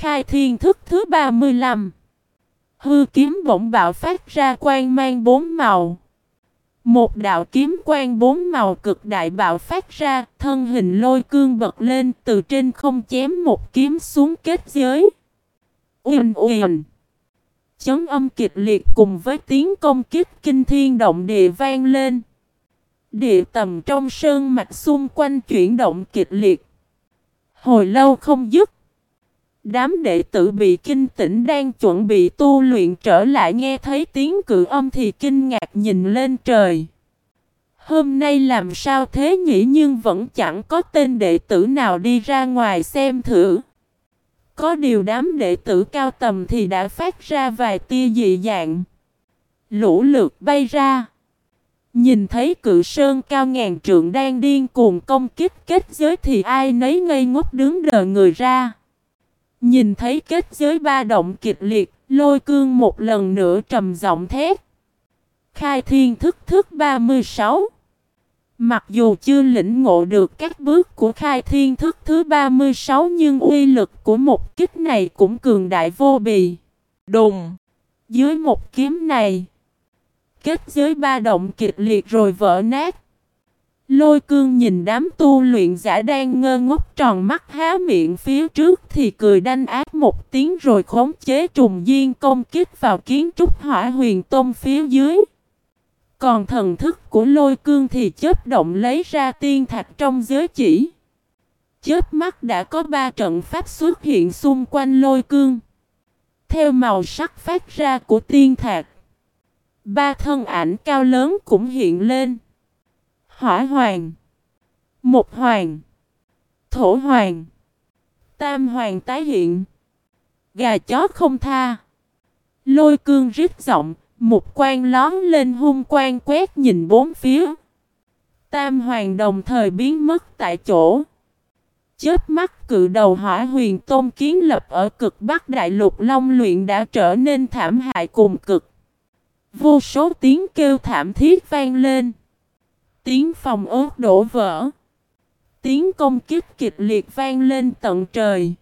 Khai thiên thức thứ 35 Hư kiếm bỗng bạo phát ra quang mang bốn màu. Một đạo kiếm quang bốn màu cực đại bạo phát ra, thân hình lôi cương bật lên từ trên không chém một kiếm xuống kết giới. Uyên uyên. Chấn âm kịch liệt cùng với tiếng công kích kinh thiên động địa vang lên. Địa tầm trong sơn mạch xung quanh chuyển động kịch liệt. Hồi lâu không dứt. Đám đệ tử bị kinh tỉnh đang chuẩn bị tu luyện trở lại nghe thấy tiếng cự âm thì kinh ngạc nhìn lên trời. Hôm nay làm sao thế nhỉ nhưng vẫn chẳng có tên đệ tử nào đi ra ngoài xem thử. Có điều đám đệ tử cao tầm thì đã phát ra vài tia dị dạng. Lũ lượt bay ra. Nhìn thấy cự sơn cao ngàn trượng đang điên cuồng công kích kết giới thì ai nấy ngây ngốc đứng đờ người ra. Nhìn thấy kết giới ba động kịch liệt, lôi cương một lần nữa trầm giọng thét. Khai thiên thức thức 36 Mặc dù chưa lĩnh ngộ được các bước của khai thiên thức thứ 36 nhưng uy lực của một kích này cũng cường đại vô bì. Đùng! Dưới một kiếm này, kết giới ba động kịch liệt rồi vỡ nát. Lôi cương nhìn đám tu luyện giả đang ngơ ngốc tròn mắt há miệng phía trước thì cười đanh ác một tiếng rồi khống chế trùng duyên công kích vào kiến trúc hỏa huyền tôm phía dưới. Còn thần thức của lôi cương thì chớp động lấy ra tiên thạch trong giới chỉ. Chớp mắt đã có ba trận pháp xuất hiện xung quanh lôi cương. Theo màu sắc phát ra của tiên thạch. Ba thân ảnh cao lớn cũng hiện lên. Hỏa hoàng. Một hoàng. Thổ hoàng. Tam hoàng tái hiện. Gà chó không tha. Lôi cương rít giọng, một quan lón lên hung quan quét nhìn bốn phía. Tam hoàng đồng thời biến mất tại chỗ. Chết mắt cự đầu hỏa huyền tôn kiến lập ở cực bắc đại lục long luyện đã trở nên thảm hại cùng cực. Vô số tiếng kêu thảm thiết vang lên. Tiếng phòng ốt đổ vỡ. Tiếng công kiếp kịch liệt vang lên tận trời.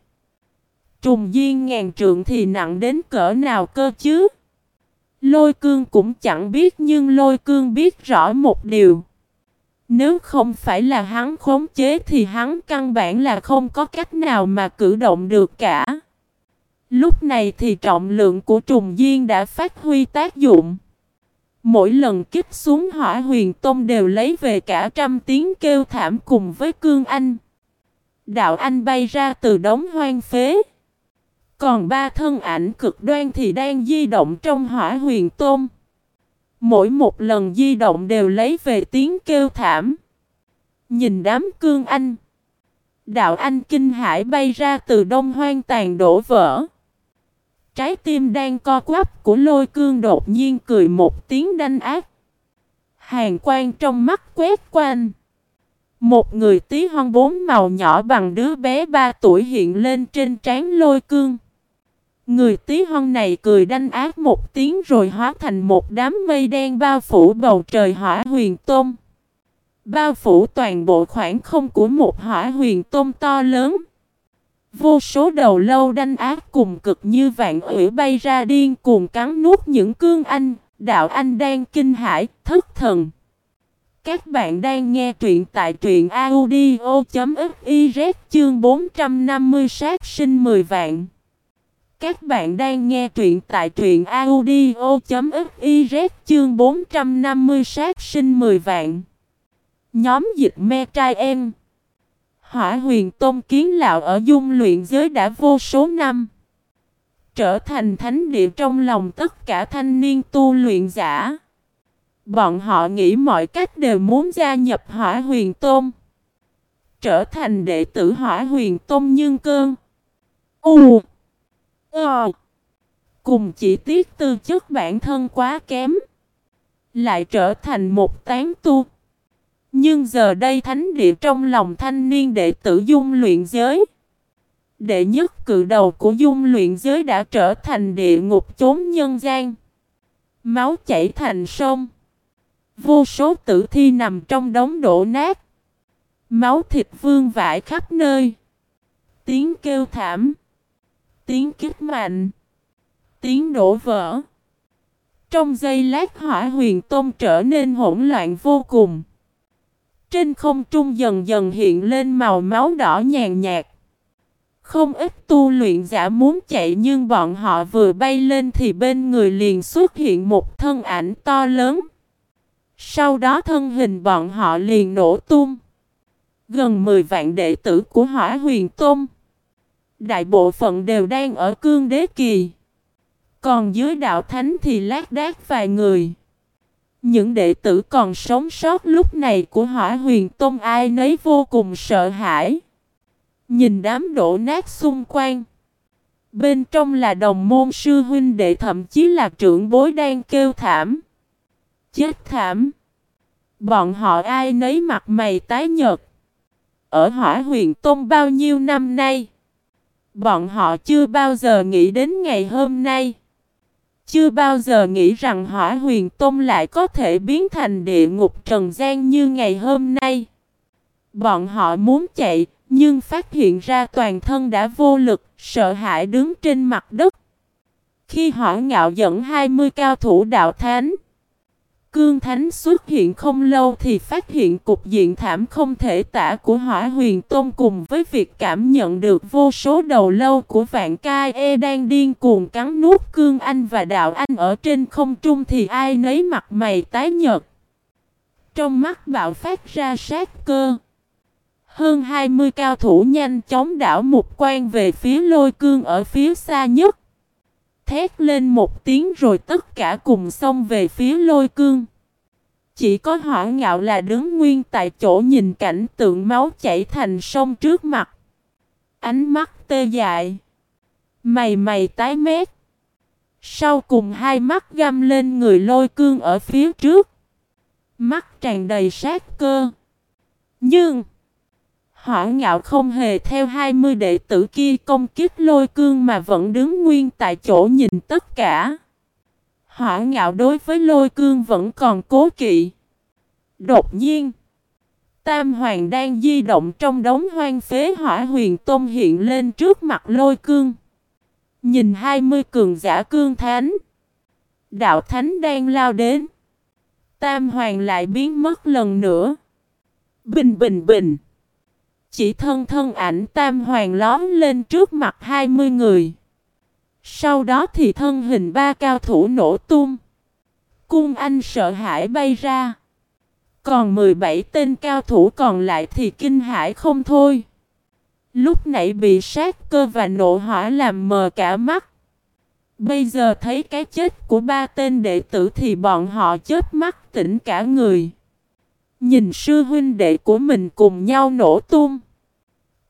Trùng duyên ngàn trượng thì nặng đến cỡ nào cơ chứ? Lôi cương cũng chẳng biết, nhưng lôi cương biết rõ một điều. Nếu không phải là hắn khống chế thì hắn căn bản là không có cách nào mà cử động được cả. Lúc này thì trọng lượng của trùng duyên đã phát huy tác dụng. Mỗi lần kích xuống hỏa huyền tông đều lấy về cả trăm tiếng kêu thảm cùng với cương anh. Đạo anh bay ra từ đống hoang phế. Còn ba thân ảnh cực đoan thì đang di động trong hỏa huyền tôm. Mỗi một lần di động đều lấy về tiếng kêu thảm. Nhìn đám cương anh. Đạo anh kinh hải bay ra từ đông hoang tàn đổ vỡ. Trái tim đang co quắp của lôi cương đột nhiên cười một tiếng đanh ác. Hàng quang trong mắt quét quanh. Một người tí hon bốn màu nhỏ bằng đứa bé ba tuổi hiện lên trên trán lôi cương. Người tí hon này cười đanh ác một tiếng rồi hóa thành một đám mây đen bao phủ bầu trời hỏa huyền tôm. Bao phủ toàn bộ khoảng không của một hỏa huyền tôm to lớn. Vô số đầu lâu đanh ác cùng cực như vạn ủy bay ra điên cuồng cắn nuốt những cương anh, đạo anh đang kinh hãi, thất thần. Các bạn đang nghe truyện tại truyện audio.fiz chương 450 sát sinh 10 vạn. Các bạn đang nghe truyện tại truyện audio.fiz chương 450 sát sinh 10 vạn. Nhóm dịch me trai em. Hỏa huyền tôn kiến lão ở dung luyện giới đã vô số năm. Trở thành thánh địa trong lòng tất cả thanh niên tu luyện giả. Bọn họ nghĩ mọi cách đều muốn gia nhập hỏa huyền tôn. Trở thành đệ tử hỏa huyền tôn nhân cơn. U Ờ. Cùng chỉ tiếc tư chất bản thân quá kém. Lại trở thành một tán tu. Nhưng giờ đây thánh địa trong lòng thanh niên đệ tử dung luyện giới. Đệ nhất cự đầu của dung luyện giới đã trở thành địa ngục chốn nhân gian. Máu chảy thành sông. Vô số tử thi nằm trong đống đổ nát. Máu thịt vương vãi khắp nơi. Tiếng kêu thảm Tiếng kích mạnh. Tiếng đổ vỡ. Trong giây lát hỏa huyền tôm trở nên hỗn loạn vô cùng. Trên không trung dần dần hiện lên màu máu đỏ nhàn nhạt. Không ít tu luyện giả muốn chạy nhưng bọn họ vừa bay lên thì bên người liền xuất hiện một thân ảnh to lớn. Sau đó thân hình bọn họ liền nổ tung. Gần 10 vạn đệ tử của hỏa huyền tôm. Đại bộ phận đều đang ở cương đế kỳ. Còn dưới đạo thánh thì lác đác vài người. Những đệ tử còn sống sót lúc này của hỏa huyền tôn ai nấy vô cùng sợ hãi. Nhìn đám đổ nát xung quanh. Bên trong là đồng môn sư huynh đệ, thậm chí là trưởng bối đang kêu thảm. Chết thảm. Bọn họ ai nấy mặt mày tái nhợt. Ở hỏa huyền tôn bao nhiêu năm nay. Bọn họ chưa bao giờ nghĩ đến ngày hôm nay. Chưa bao giờ nghĩ rằng hỏa huyền tôn lại có thể biến thành địa ngục trần gian như ngày hôm nay. Bọn họ muốn chạy, nhưng phát hiện ra toàn thân đã vô lực, sợ hãi đứng trên mặt đất. Khi hỏa ngạo dẫn 20 cao thủ đạo thánh, Cương Thánh xuất hiện không lâu thì phát hiện cục diện thảm không thể tả của hỏa huyền tôn cùng với việc cảm nhận được vô số đầu lâu của vạn cai e đang điên cuồng cắn nuốt Cương Anh và Đạo Anh ở trên không trung thì ai nấy mặt mày tái nhợt. Trong mắt bạo phát ra sát cơ. Hơn 20 cao thủ nhanh chóng đảo một quan về phía lôi cương ở phía xa nhất. Thét lên một tiếng rồi tất cả cùng xông về phía lôi cương. Chỉ có hỏa ngạo là đứng nguyên tại chỗ nhìn cảnh tượng máu chảy thành sông trước mặt. Ánh mắt tê dại. Mày mày tái mét. Sau cùng hai mắt găm lên người lôi cương ở phía trước. Mắt tràn đầy sát cơ. Nhưng... Hỏa ngạo không hề theo 20 đệ tử kia công kích lôi cương mà vẫn đứng nguyên tại chỗ nhìn tất cả. Hỏa ngạo đối với lôi cương vẫn còn cố kỵ. Đột nhiên, Tam Hoàng đang di động trong đống hoang phế hỏa huyền tôn hiện lên trước mặt lôi cương. Nhìn 20 cường giả cương thánh. Đạo thánh đang lao đến. Tam Hoàng lại biến mất lần nữa. Bình bình bình. Chỉ thân thân ảnh tam hoàng lóm lên trước mặt 20 người. Sau đó thì thân hình ba cao thủ nổ tung. Cung anh sợ hãi bay ra. Còn 17 tên cao thủ còn lại thì kinh hãi không thôi. Lúc nãy bị sát cơ và nộ hỏa làm mờ cả mắt. Bây giờ thấy cái chết của ba tên đệ tử thì bọn họ chết mắt tỉnh cả người. Nhìn sư huynh đệ của mình cùng nhau nổ tung.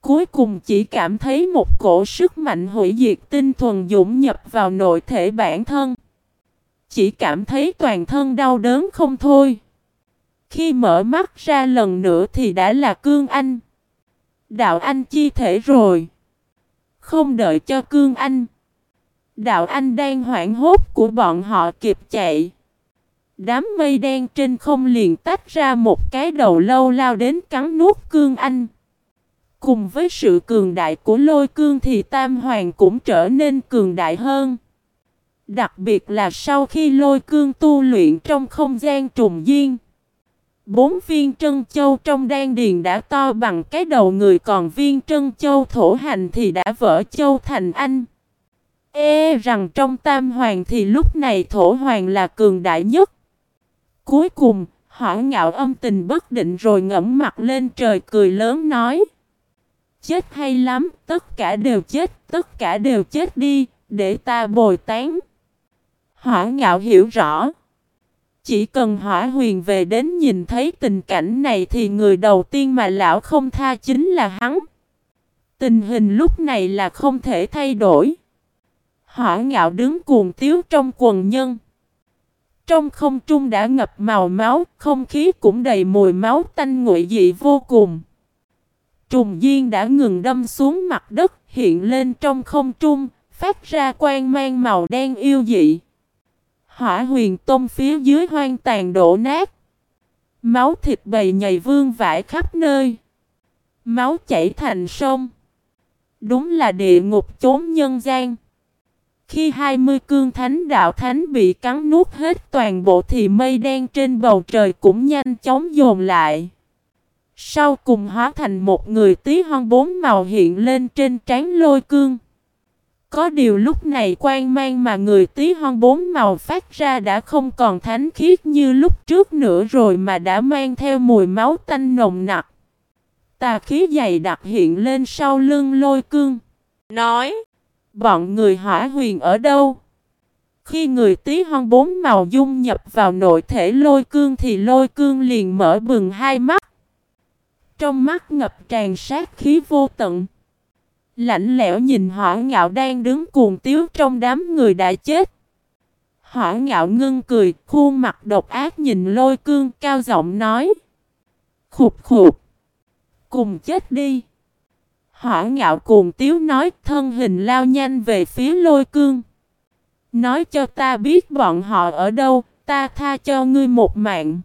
Cuối cùng chỉ cảm thấy một cổ sức mạnh hủy diệt tinh thuần dũng nhập vào nội thể bản thân. Chỉ cảm thấy toàn thân đau đớn không thôi. Khi mở mắt ra lần nữa thì đã là Cương Anh. Đạo Anh chi thể rồi. Không đợi cho Cương Anh. Đạo Anh đang hoảng hốt của bọn họ kịp chạy. Đám mây đen trên không liền tách ra một cái đầu lâu lao đến cắn nuốt Cương Anh. Cùng với sự cường đại của lôi cương thì Tam Hoàng cũng trở nên cường đại hơn. Đặc biệt là sau khi lôi cương tu luyện trong không gian trùng duyên. Bốn viên trân châu trong đan điền đã to bằng cái đầu người, còn viên trân châu thổ hành thì đã vỡ châu thành anh. Ê rằng trong tam hoàng thì lúc này thổ hoàng là cường đại nhất. Cuối cùng, hỏa ngạo âm tình bất định rồi ngẫm mặt lên trời cười lớn nói. Chết hay lắm, tất cả đều chết, tất cả đều chết đi, để ta bồi tán. Hỏa ngạo hiểu rõ. Chỉ cần hỏa huyền về đến nhìn thấy tình cảnh này thì người đầu tiên mà lão không tha chính là hắn. Tình hình lúc này là không thể thay đổi. Hỏa ngạo đứng cuồng tiếu trong quần nhân. Trong không trung đã ngập màu máu, không khí cũng đầy mùi máu tanh nguội dị vô cùng. Trùng Diên đã ngừng đâm xuống mặt đất, hiện lên trong không trung, phát ra quang mang màu đen yêu dị. Hỏa huyền tôm phía dưới hoang tàn đổ nát. Máu thịt bầy nhầy vương vãi khắp nơi. Máu chảy thành sông. Đúng là địa ngục chốn nhân gian. Khi 20 cương thánh đạo thánh bị cắn nuốt hết toàn bộ thì mây đen trên bầu trời cũng nhanh chóng dồn lại. Sau cùng hóa thành một người tí hon bốn màu hiện lên trên trán lôi cương. Có điều lúc này quan mang mà người tí hon bốn màu phát ra đã không còn thánh khiết như lúc trước nữa rồi mà đã mang theo mùi máu tanh nồng nặc. Tà khí dày đặc hiện lên sau lưng lôi cương. Nói, bọn người hỏa huyền ở đâu? Khi người tí hon bốn màu dung nhập vào nội thể lôi cương thì lôi cương liền mở bừng hai mắt. Trong mắt ngập tràn sát khí vô tận. Lạnh lẽo nhìn hỏa ngạo đang đứng cuồng tiếu trong đám người đã chết. Hỏa ngạo ngưng cười, khuôn mặt độc ác nhìn lôi cương cao giọng nói. Khục khục. Cùng chết đi. Hỏa ngạo cuồng tiếu nói thân hình lao nhanh về phía lôi cương. Nói cho ta biết bọn họ ở đâu, ta tha cho ngươi một mạng.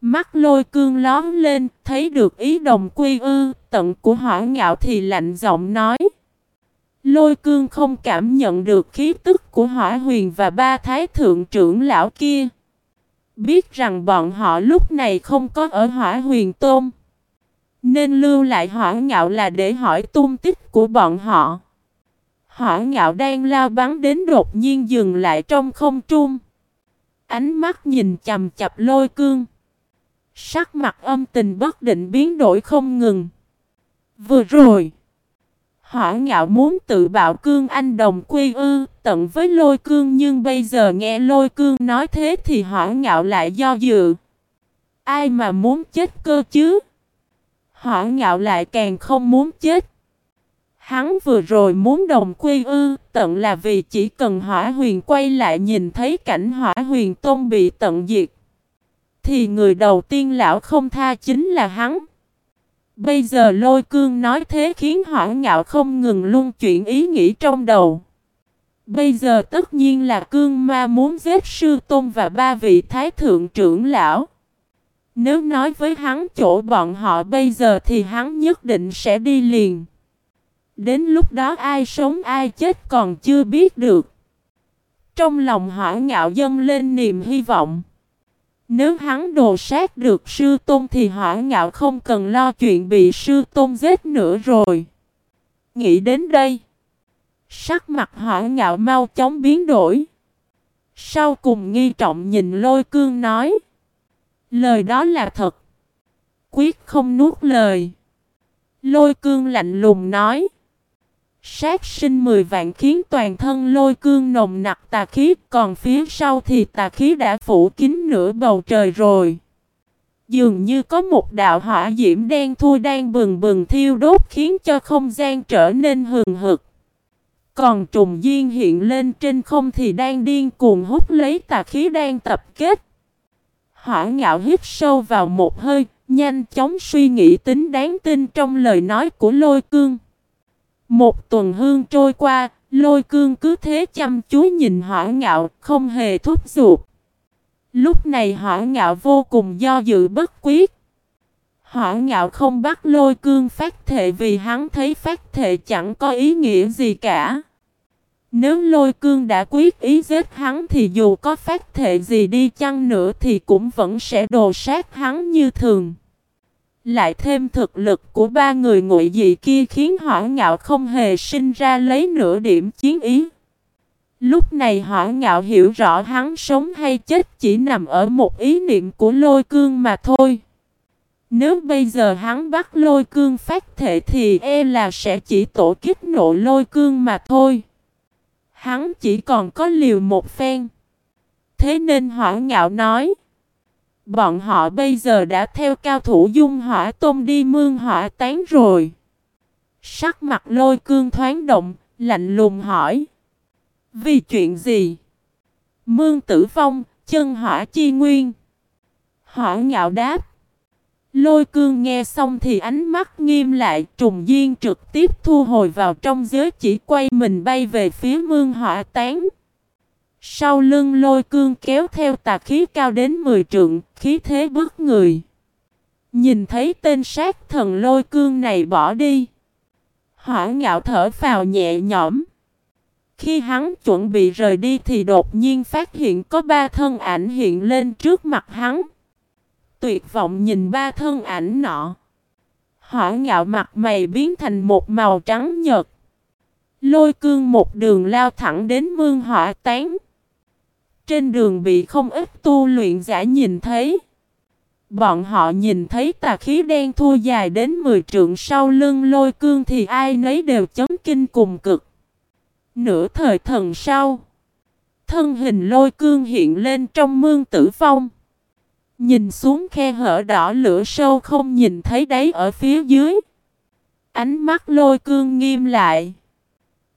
Mắt lôi cương lón lên, thấy được ý đồng quy ư, tận của hỏa ngạo thì lạnh giọng nói. Lôi cương không cảm nhận được khí tức của hỏa huyền và ba thái thượng trưởng lão kia. Biết rằng bọn họ lúc này không có ở hỏa huyền Tôm. Nên lưu lại hỏa ngạo là để hỏi tung tích của bọn họ. Hỏa ngạo đang lao bắn đến đột nhiên dừng lại trong không trung. Ánh mắt nhìn chầm chập lôi cương. Sắc mặt âm tình bất định biến đổi không ngừng. Vừa rồi, hỏa ngạo muốn tự bạo cương anh đồng quy ư, tận với lôi cương nhưng bây giờ nghe lôi cương nói thế thì hỏa ngạo lại do dự. Ai mà muốn chết cơ chứ? Hỏa ngạo lại càng không muốn chết. Hắn vừa rồi muốn đồng quy ư, tận là vì chỉ cần hỏa huyền quay lại nhìn thấy cảnh hỏa huyền tôn bị tận diệt. Thì người đầu tiên lão không tha chính là hắn. Bây giờ lôi cương nói thế khiến hỏa ngạo không ngừng luôn chuyển ý nghĩ trong đầu. Bây giờ tất nhiên là cương ma muốn giết sư tôn và ba vị thái thượng trưởng lão. Nếu nói với hắn chỗ bọn họ bây giờ thì hắn nhất định sẽ đi liền. Đến lúc đó ai sống ai chết còn chưa biết được. Trong lòng hỏa ngạo dâng lên niềm hy vọng. Nếu hắn đồ sát được sư tôn thì hỏa ngạo không cần lo chuyện bị sư tôn giết nữa rồi. Nghĩ đến đây. Sắc mặt hỏa ngạo mau chóng biến đổi. Sau cùng nghi trọng nhìn lôi cương nói. Lời đó là thật. Quyết không nuốt lời. Lôi cương lạnh lùng nói. Sát sinh 10 vạn khiến toàn thân lôi cương nồng nặc tà khí, còn phía sau thì tà khí đã phủ kín nửa bầu trời rồi. Dường như có một đạo hỏa diễm đen thui đang bừng bừng thiêu đốt khiến cho không gian trở nên hừng hực. Còn trùng duyên hiện lên trên không thì đang điên cuồng hút lấy tà khí đang tập kết. Hỏa ngạo hít sâu vào một hơi, nhanh chóng suy nghĩ tính đáng tin trong lời nói của lôi cương. Một tuần hương trôi qua, lôi cương cứ thế chăm chú nhìn hỏa ngạo, không hề thúc giục. Lúc này hỏa ngạo vô cùng do dự bất quyết. Hỏa ngạo không bắt lôi cương phát thệ vì hắn thấy phát thệ chẳng có ý nghĩa gì cả. Nếu lôi cương đã quyết ý giết hắn thì dù có phát thệ gì đi chăng nữa thì cũng vẫn sẽ đồ sát hắn như thường. Lại thêm thực lực của ba người ngụy dị kia khiến hỏa ngạo không hề sinh ra lấy nửa điểm chiến ý. Lúc này hỏa ngạo hiểu rõ hắn sống hay chết chỉ nằm ở một ý niệm của lôi cương mà thôi. Nếu bây giờ hắn bắt lôi cương phát thể thì e là sẽ chỉ tổ kích nộ lôi cương mà thôi. Hắn chỉ còn có liều một phen. Thế nên hỏa ngạo nói. Bọn họ bây giờ đã theo cao thủ dung hỏa tôm đi mương hỏa tán rồi. Sắc mặt lôi cương thoáng động, lạnh lùng hỏi. Vì chuyện gì? Mương tử vong, chân hỏa chi nguyên. Hỏa ngạo đáp. Lôi cương nghe xong thì ánh mắt nghiêm lại trùng duyên trực tiếp thu hồi vào trong giới chỉ quay mình bay về phía mương hỏa tán. Sau lưng lôi cương kéo theo tà khí cao đến 10 trượng, khí thế bước người. Nhìn thấy tên sát thần lôi cương này bỏ đi. Hỏa ngạo thở phào nhẹ nhõm. Khi hắn chuẩn bị rời đi thì đột nhiên phát hiện có ba thân ảnh hiện lên trước mặt hắn. Tuyệt vọng nhìn ba thân ảnh nọ. Hỏa ngạo mặt mày biến thành một màu trắng nhợt. Lôi cương một đường lao thẳng đến mương hỏa tán. Trên đường bị không ít tu luyện giả nhìn thấy. Bọn họ nhìn thấy tà khí đen thua dài đến 10 trượng sau lưng lôi cương thì ai nấy đều chấn kinh cùng cực. Nửa thời thần sau, thân hình lôi cương hiện lên trong mương tử phong. Nhìn xuống khe hở đỏ lửa sâu không nhìn thấy đáy ở phía dưới. Ánh mắt lôi cương nghiêm lại.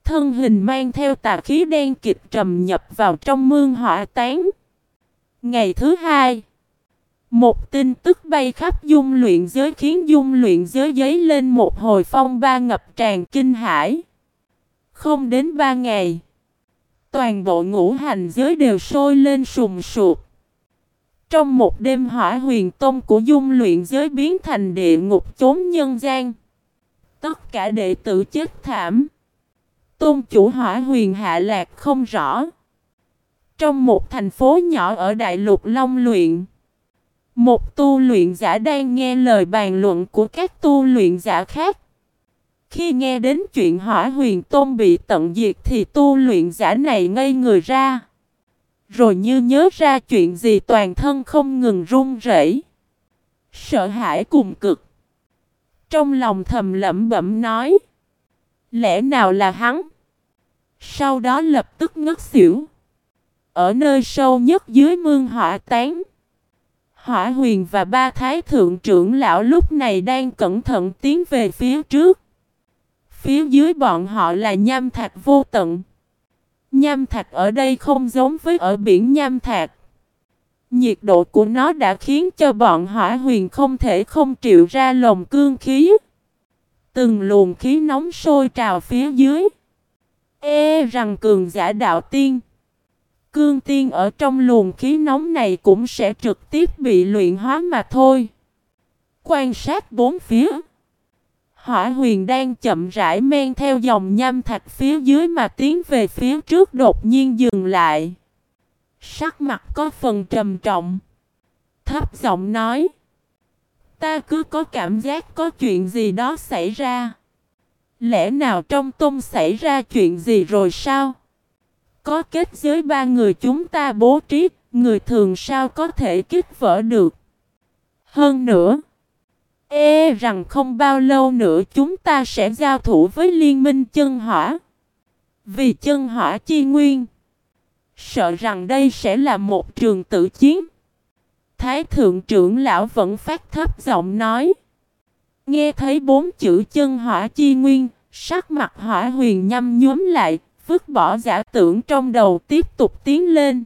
Thân hình mang theo tà khí đen kịch trầm nhập vào trong mương hỏa tán. Ngày thứ hai, một tin tức bay khắp dung luyện giới khiến dung luyện giới giấy lên một hồi phong ba ngập tràn kinh hải. Không đến ba ngày, toàn bộ ngũ hành giới đều sôi lên sùng sụp. Trong một đêm hỏa huyền tông của dung luyện giới biến thành địa ngục chốn nhân gian. Tất cả đệ tử chết thảm. Tôn chủ hỏa huyền hạ lạc không rõ. Trong một thành phố nhỏ ở Đại lục Long Luyện. Một tu luyện giả đang nghe lời bàn luận của các tu luyện giả khác. Khi nghe đến chuyện hỏa huyền tôn bị tận diệt thì tu luyện giả này ngây người ra. Rồi như nhớ ra chuyện gì toàn thân không ngừng run rẩy, Sợ hãi cùng cực. Trong lòng thầm lẩm bẩm nói. Lẽ nào là hắn? Sau đó lập tức ngất xỉu. Ở nơi sâu nhất dưới mương hỏa tán. Hỏa huyền và ba thái thượng trưởng lão lúc này đang cẩn thận tiến về phía trước. Phía dưới bọn họ là nham thạch vô tận. Nham thạch ở đây không giống với ở biển nham thạch. Nhiệt độ của nó đã khiến cho bọn hỏa huyền không thể không triệu ra lồng cương khí. Từng luồng khí nóng sôi trào phía dưới. Ê rằng cường giả đạo tiên. Cương tiên ở trong luồng khí nóng này cũng sẽ trực tiếp bị luyện hóa mà thôi. Quan sát bốn phía. Hỏa huyền đang chậm rãi men theo dòng nham thạch phía dưới mà tiến về phía trước đột nhiên dừng lại. Sắc mặt có phần trầm trọng. Thấp giọng nói. Ta cứ có cảm giác có chuyện gì đó xảy ra. Lẽ nào trong tung xảy ra chuyện gì rồi sao? Có kết giới ba người chúng ta bố trí, người thường sao có thể kích vỡ được? Hơn nữa, e rằng không bao lâu nữa chúng ta sẽ giao thủ với liên minh chân hỏa. Vì chân hỏa chi nguyên, sợ rằng đây sẽ là một trường tự chiến. Thái thượng trưởng lão vẫn phát thấp giọng nói. Nghe thấy bốn chữ chân hỏa chi nguyên, sắc mặt hỏa huyền nhăm nhúm lại, vứt bỏ giả tưởng trong đầu tiếp tục tiến lên.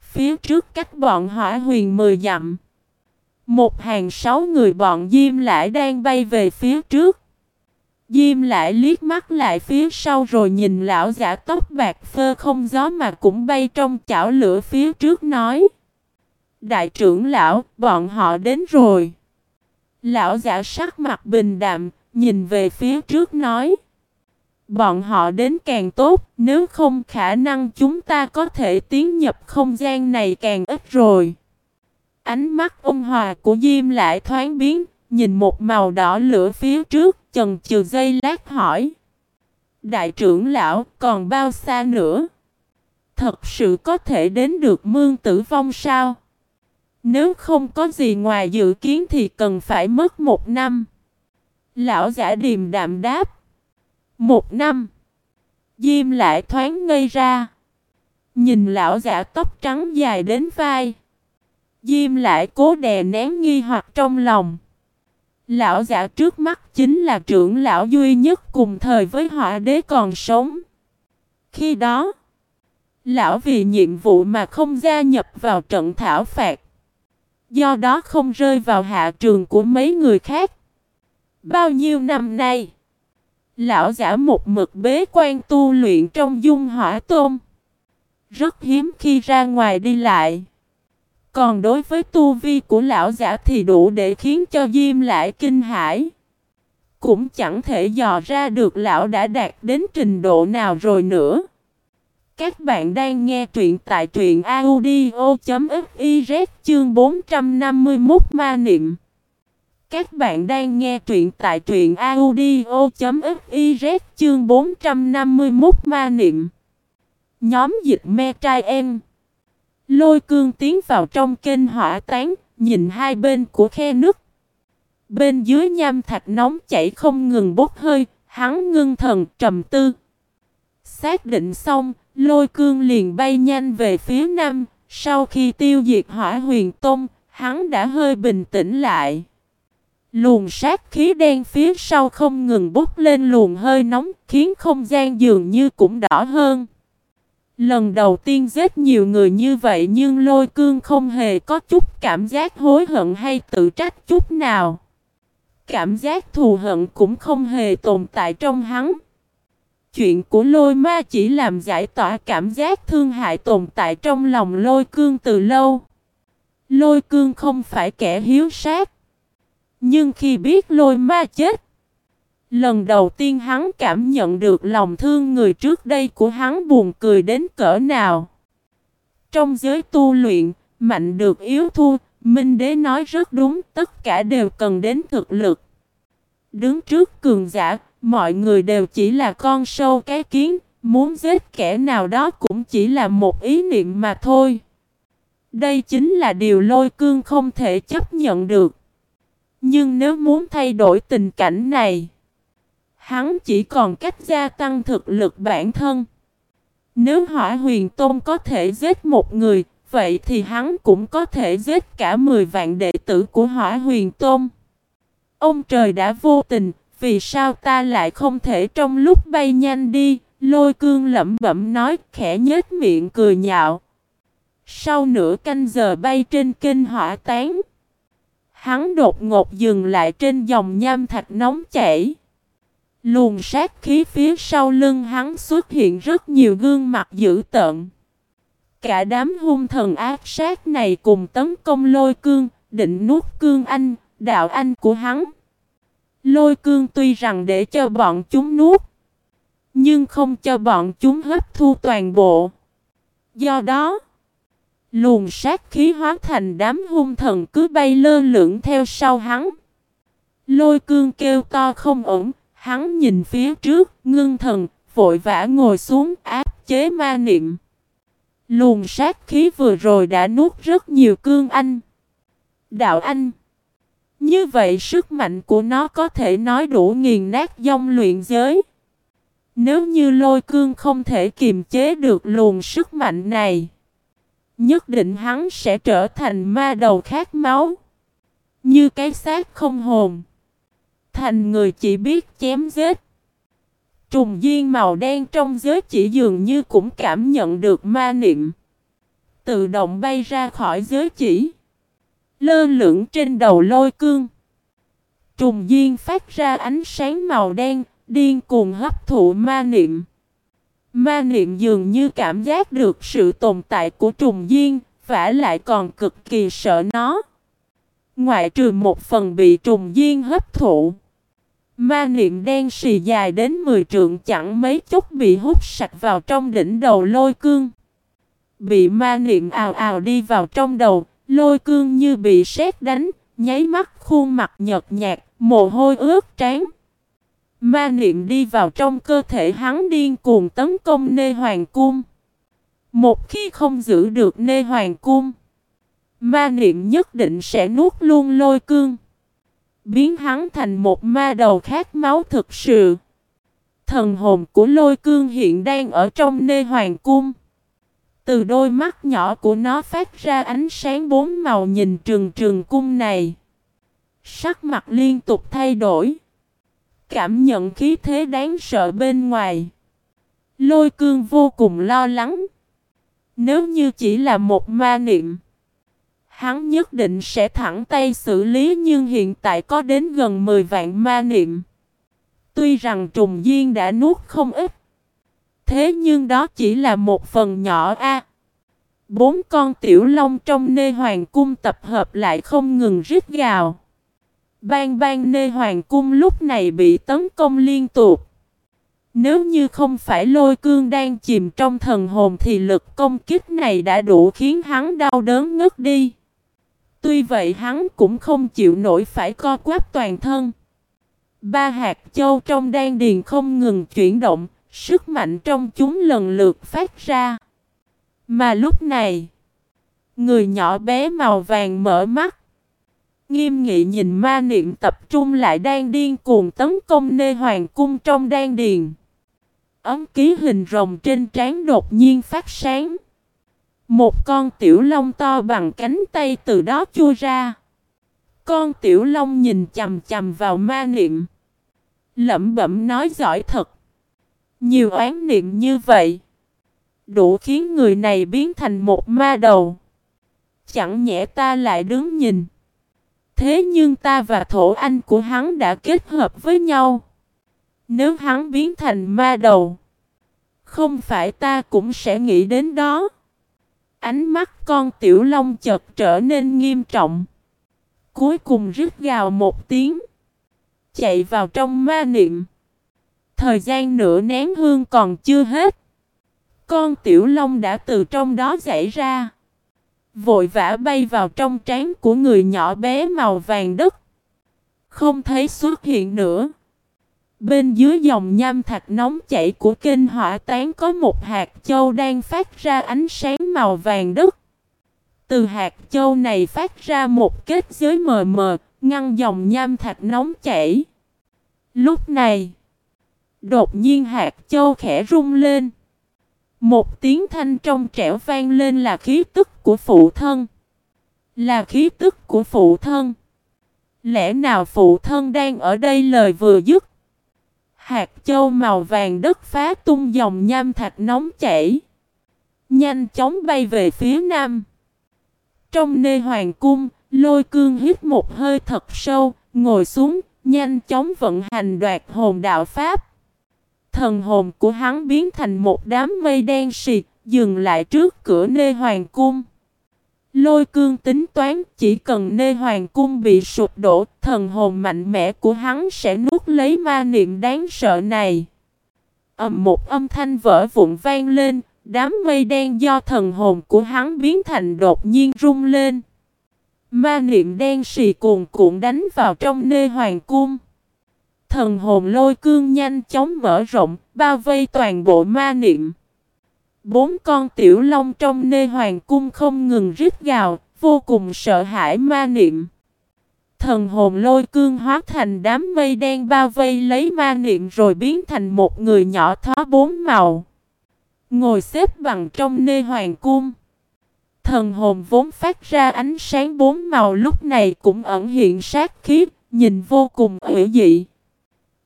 Phía trước cách bọn hỏa huyền mười dặm. Một hàng sáu người bọn Diêm Lại đang bay về phía trước. Diêm Lại liếc mắt lại phía sau rồi nhìn lão giả tóc bạc phơ không gió mà cũng bay trong chảo lửa phía trước nói. Đại trưởng lão, bọn họ đến rồi. Lão giả sắc mặt bình đạm, nhìn về phía trước nói. Bọn họ đến càng tốt, nếu không khả năng chúng ta có thể tiến nhập không gian này càng ít rồi. Ánh mắt ôn hòa của Diêm lại thoáng biến, nhìn một màu đỏ lửa phía trước, chần chừ dây lát hỏi. Đại trưởng lão, còn bao xa nữa? Thật sự có thể đến được mương tử vong sao? Nếu không có gì ngoài dự kiến thì cần phải mất một năm. Lão giả điềm đạm đáp. Một năm. Diêm lại thoáng ngây ra. Nhìn lão giả tóc trắng dài đến vai. Diêm lại cố đè nén nghi hoặc trong lòng. Lão giả trước mắt chính là trưởng lão duy nhất cùng thời với họa đế còn sống. Khi đó, lão vì nhiệm vụ mà không gia nhập vào trận thảo phạt. Do đó không rơi vào hạ trường của mấy người khác. Bao nhiêu năm nay, lão giả một mực bế quan tu luyện trong dung hỏa tôm. Rất hiếm khi ra ngoài đi lại. Còn đối với tu vi của lão giả thì đủ để khiến cho Diêm lại kinh hãi. cũng chẳng thể dò ra được lão đã đạt đến trình độ nào rồi nữa. Các bạn đang nghe truyện tại truyện audio.fiz chương 451 ma niệm. Các bạn đang nghe truyện tại truyện audio.fiz chương 451 ma niệm. Nhóm dịch me trai em. Lôi cương tiến vào trong kênh hỏa tán, nhìn hai bên của khe nước. Bên dưới nham thạch nóng chảy không ngừng bốc hơi, hắn ngưng thần trầm tư. Xác định xong, lôi cương liền bay nhanh về phía nam, sau khi tiêu diệt hỏa huyền tôm hắn đã hơi bình tĩnh lại. Luồng sát khí đen phía sau không ngừng bốc lên luồng hơi nóng, khiến không gian dường như cũng đỏ hơn. Lần đầu tiên giết nhiều người như vậy nhưng lôi cương không hề có chút cảm giác hối hận hay tự trách chút nào. Cảm giác thù hận cũng không hề tồn tại trong hắn. Chuyện của lôi ma chỉ làm giải tỏa cảm giác thương hại tồn tại trong lòng lôi cương từ lâu. Lôi cương không phải kẻ hiếu sát. Nhưng khi biết lôi ma chết, lần đầu tiên hắn cảm nhận được lòng thương người trước đây của hắn buồn cười đến cỡ nào. Trong giới tu luyện, mạnh được yếu thua, Minh Đế nói rất đúng, tất cả đều cần đến thực lực. Đứng trước cường giả, mọi người đều chỉ là con sâu cái kiến, muốn giết kẻ nào đó cũng chỉ là một ý niệm mà thôi. Đây chính là điều lôi cương không thể chấp nhận được. Nhưng nếu muốn thay đổi tình cảnh này, hắn chỉ còn cách gia tăng thực lực bản thân. Nếu hỏa huyền tôn có thể giết một người, vậy thì hắn cũng có thể giết cả 10 vạn đệ tử của hỏa huyền tôn. Ông trời đã vô tình, vì sao ta lại không thể trong lúc bay nhanh đi, lôi cương lẩm bẩm nói khẽ nhếch miệng cười nhạo. Sau nửa canh giờ bay trên kinh hỏa tán, hắn đột ngột dừng lại trên dòng nham thạch nóng chảy. Luồng sát khí phía sau lưng hắn xuất hiện rất nhiều gương mặt dữ tợn. Cả đám hung thần ác sát này cùng tấn công lôi cương, định nuốt cương anh, đạo anh của hắn. Lôi cương tuy rằng để cho bọn chúng nuốt, nhưng không cho bọn chúng hấp thu toàn bộ. Do đó, luồng sát khí hóa thành đám hung thần cứ bay lơ lửng theo sau hắn. Lôi cương kêu to không ổn, hắn nhìn phía trước, ngưng thần, vội vã ngồi xuống áp chế ma niệm. Luồng sát khí vừa rồi đã nuốt rất nhiều cương anh. Đạo anh. Như vậy sức mạnh của nó có thể nói đủ nghiền nát dông luyện giới. Nếu như lôi cương không thể kiềm chế được luồng sức mạnh này, nhất định hắn sẽ trở thành ma đầu khát máu. Như cái xác không hồn. Thành người chỉ biết chém giết. Trùng duyên màu đen trong giới chỉ dường như cũng cảm nhận được ma niệm. Tự động bay ra khỏi giới chỉ. Lơ lửng trên đầu lôi cương. Trùng duyên phát ra ánh sáng màu đen, điên cuồng hấp thụ ma niệm. Ma niệm dường như cảm giác được sự tồn tại của trùng duyên, vả lại còn cực kỳ sợ nó. Ngoại trừ một phần bị trùng duyên hấp thụ. Ma niệm đen xì dài đến 10 trượng chẳng mấy chút bị hút sạch vào trong đỉnh đầu lôi cương. Bị ma niệm ào ào đi vào trong đầu, lôi cương như bị sét đánh, nháy mắt khuôn mặt nhợt nhạt, mồ hôi ướt trán. Ma niệm đi vào trong cơ thể hắn điên cuồng tấn công nê hoàng cung. Một khi không giữ được nê hoàng cung, ma niệm nhất định sẽ nuốt luôn lôi cương. Biến hắn thành một ma đầu khát máu thực sự. Thần hồn của lôi cương hiện đang ở trong nê hoàng cung. Từ đôi mắt nhỏ của nó phát ra ánh sáng bốn màu nhìn trừng trừng cung này. Sắc mặt liên tục thay đổi. Cảm nhận khí thế đáng sợ bên ngoài. Lôi cương vô cùng lo lắng. Nếu như chỉ là một ma niệm. Hắn nhất định sẽ thẳng tay xử lý nhưng hiện tại có đến gần 10 vạn ma niệm. Tuy rằng trùng duyên đã nuốt không ít. Thế nhưng đó chỉ là một phần nhỏ a. Bốn con tiểu long trong nê hoàng cung tập hợp lại không ngừng rít gào. Ban ban nê hoàng cung lúc này bị tấn công liên tục. Nếu như không phải lôi cương đang chìm trong thần hồn thì lực công kích này đã đủ khiến hắn đau đớn ngất đi. Tuy vậy hắn cũng không chịu nổi phải co quắp toàn thân. Ba hạt châu trong đan điền không ngừng chuyển động, sức mạnh trong chúng lần lượt phát ra. Mà lúc này, người nhỏ bé màu vàng mở mắt. Nghiêm nghị nhìn ma niệm tập trung lại đang điên cuồng tấn công nê hoàng cung trong đan điền. Ấm ký hình rồng trên trán đột nhiên phát sáng. Một con tiểu long to bằng cánh tay từ đó chui ra. Con tiểu long nhìn chầm chầm vào ma niệm. Lẩm bẩm nói giỏi thật. Nhiều oán niệm như vậy. Đủ khiến người này biến thành một ma đầu. Chẳng nhẽ ta lại đứng nhìn. Thế nhưng ta và thổ anh của hắn đã kết hợp với nhau. Nếu hắn biến thành ma đầu. Không phải ta cũng sẽ nghĩ đến đó. Ánh mắt con tiểu long chợt trở nên nghiêm trọng. Cuối cùng rít gào một tiếng. Chạy vào trong ma niệm. Thời gian nửa nén hương còn chưa hết. Con tiểu long đã từ trong đó xảy ra. Vội vã bay vào trong trán của người nhỏ bé màu vàng đất. Không thấy xuất hiện nữa. Bên dưới dòng nham thạch nóng chảy của kênh hỏa tán có một hạt châu đang phát ra ánh sáng màu vàng đất. Từ hạt châu này phát ra một kết giới mờ mờ, ngăn dòng nham thạch nóng chảy. Lúc này, đột nhiên hạt châu khẽ rung lên. Một tiếng thanh trong trẻo vang lên là khí tức của phụ thân. Là khí tức của phụ thân. Lẽ nào phụ thân đang ở đây lời vừa dứt hạt châu màu vàng đất phá tung dòng nham thạch nóng chảy. Nhanh chóng bay về phía nam. Trong nê hoàng cung, lôi cương hít một hơi thật sâu, ngồi xuống, nhanh chóng vận hành đoạt hồn đạo Pháp. Thần hồn của hắn biến thành một đám mây đen xịt, dừng lại trước cửa nê hoàng cung. Lôi cương tính toán chỉ cần nê hoàng cung bị sụp đổ, thần hồn mạnh mẽ của hắn sẽ nuốt lấy ma niệm đáng sợ này. Ầm một âm thanh vỡ vụn vang lên, đám mây đen do thần hồn của hắn biến thành đột nhiên rung lên. Ma niệm đen xì cuồn cuộn đánh vào trong nê hoàng cung. Thần hồn lôi cương nhanh chóng mở rộng, bao vây toàn bộ ma niệm. Bốn con tiểu long trong nê hoàng cung không ngừng rít gào, vô cùng sợ hãi ma niệm. Thần hồn lôi cương hóa thành đám mây đen bao vây lấy ma niệm rồi biến thành một người nhỏ thó bốn màu. Ngồi xếp bằng trong nê hoàng cung. Thần hồn vốn phát ra ánh sáng bốn màu lúc này cũng ẩn hiện sát khí, nhìn vô cùng ủy dị.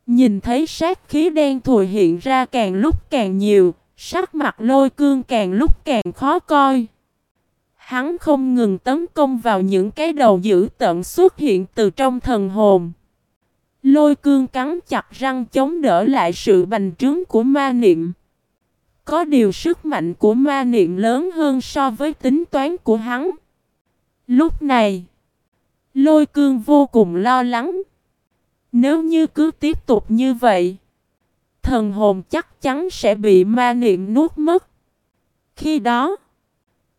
Nhìn thấy sát khí đen thùi hiện ra càng lúc càng nhiều, Sắc mặt lôi cương càng lúc càng khó coi. Hắn không ngừng tấn công vào những cái đầu dữ tận xuất hiện từ trong thần hồn. Lôi cương cắn chặt răng chống đỡ lại sự bành trướng của ma niệm. Có điều sức mạnh của ma niệm lớn hơn so với tính toán của hắn. Lúc này, lôi cương vô cùng lo lắng. Nếu như cứ tiếp tục như vậy, thần hồn chắc chắn sẽ bị ma niệm nuốt mất. Khi đó,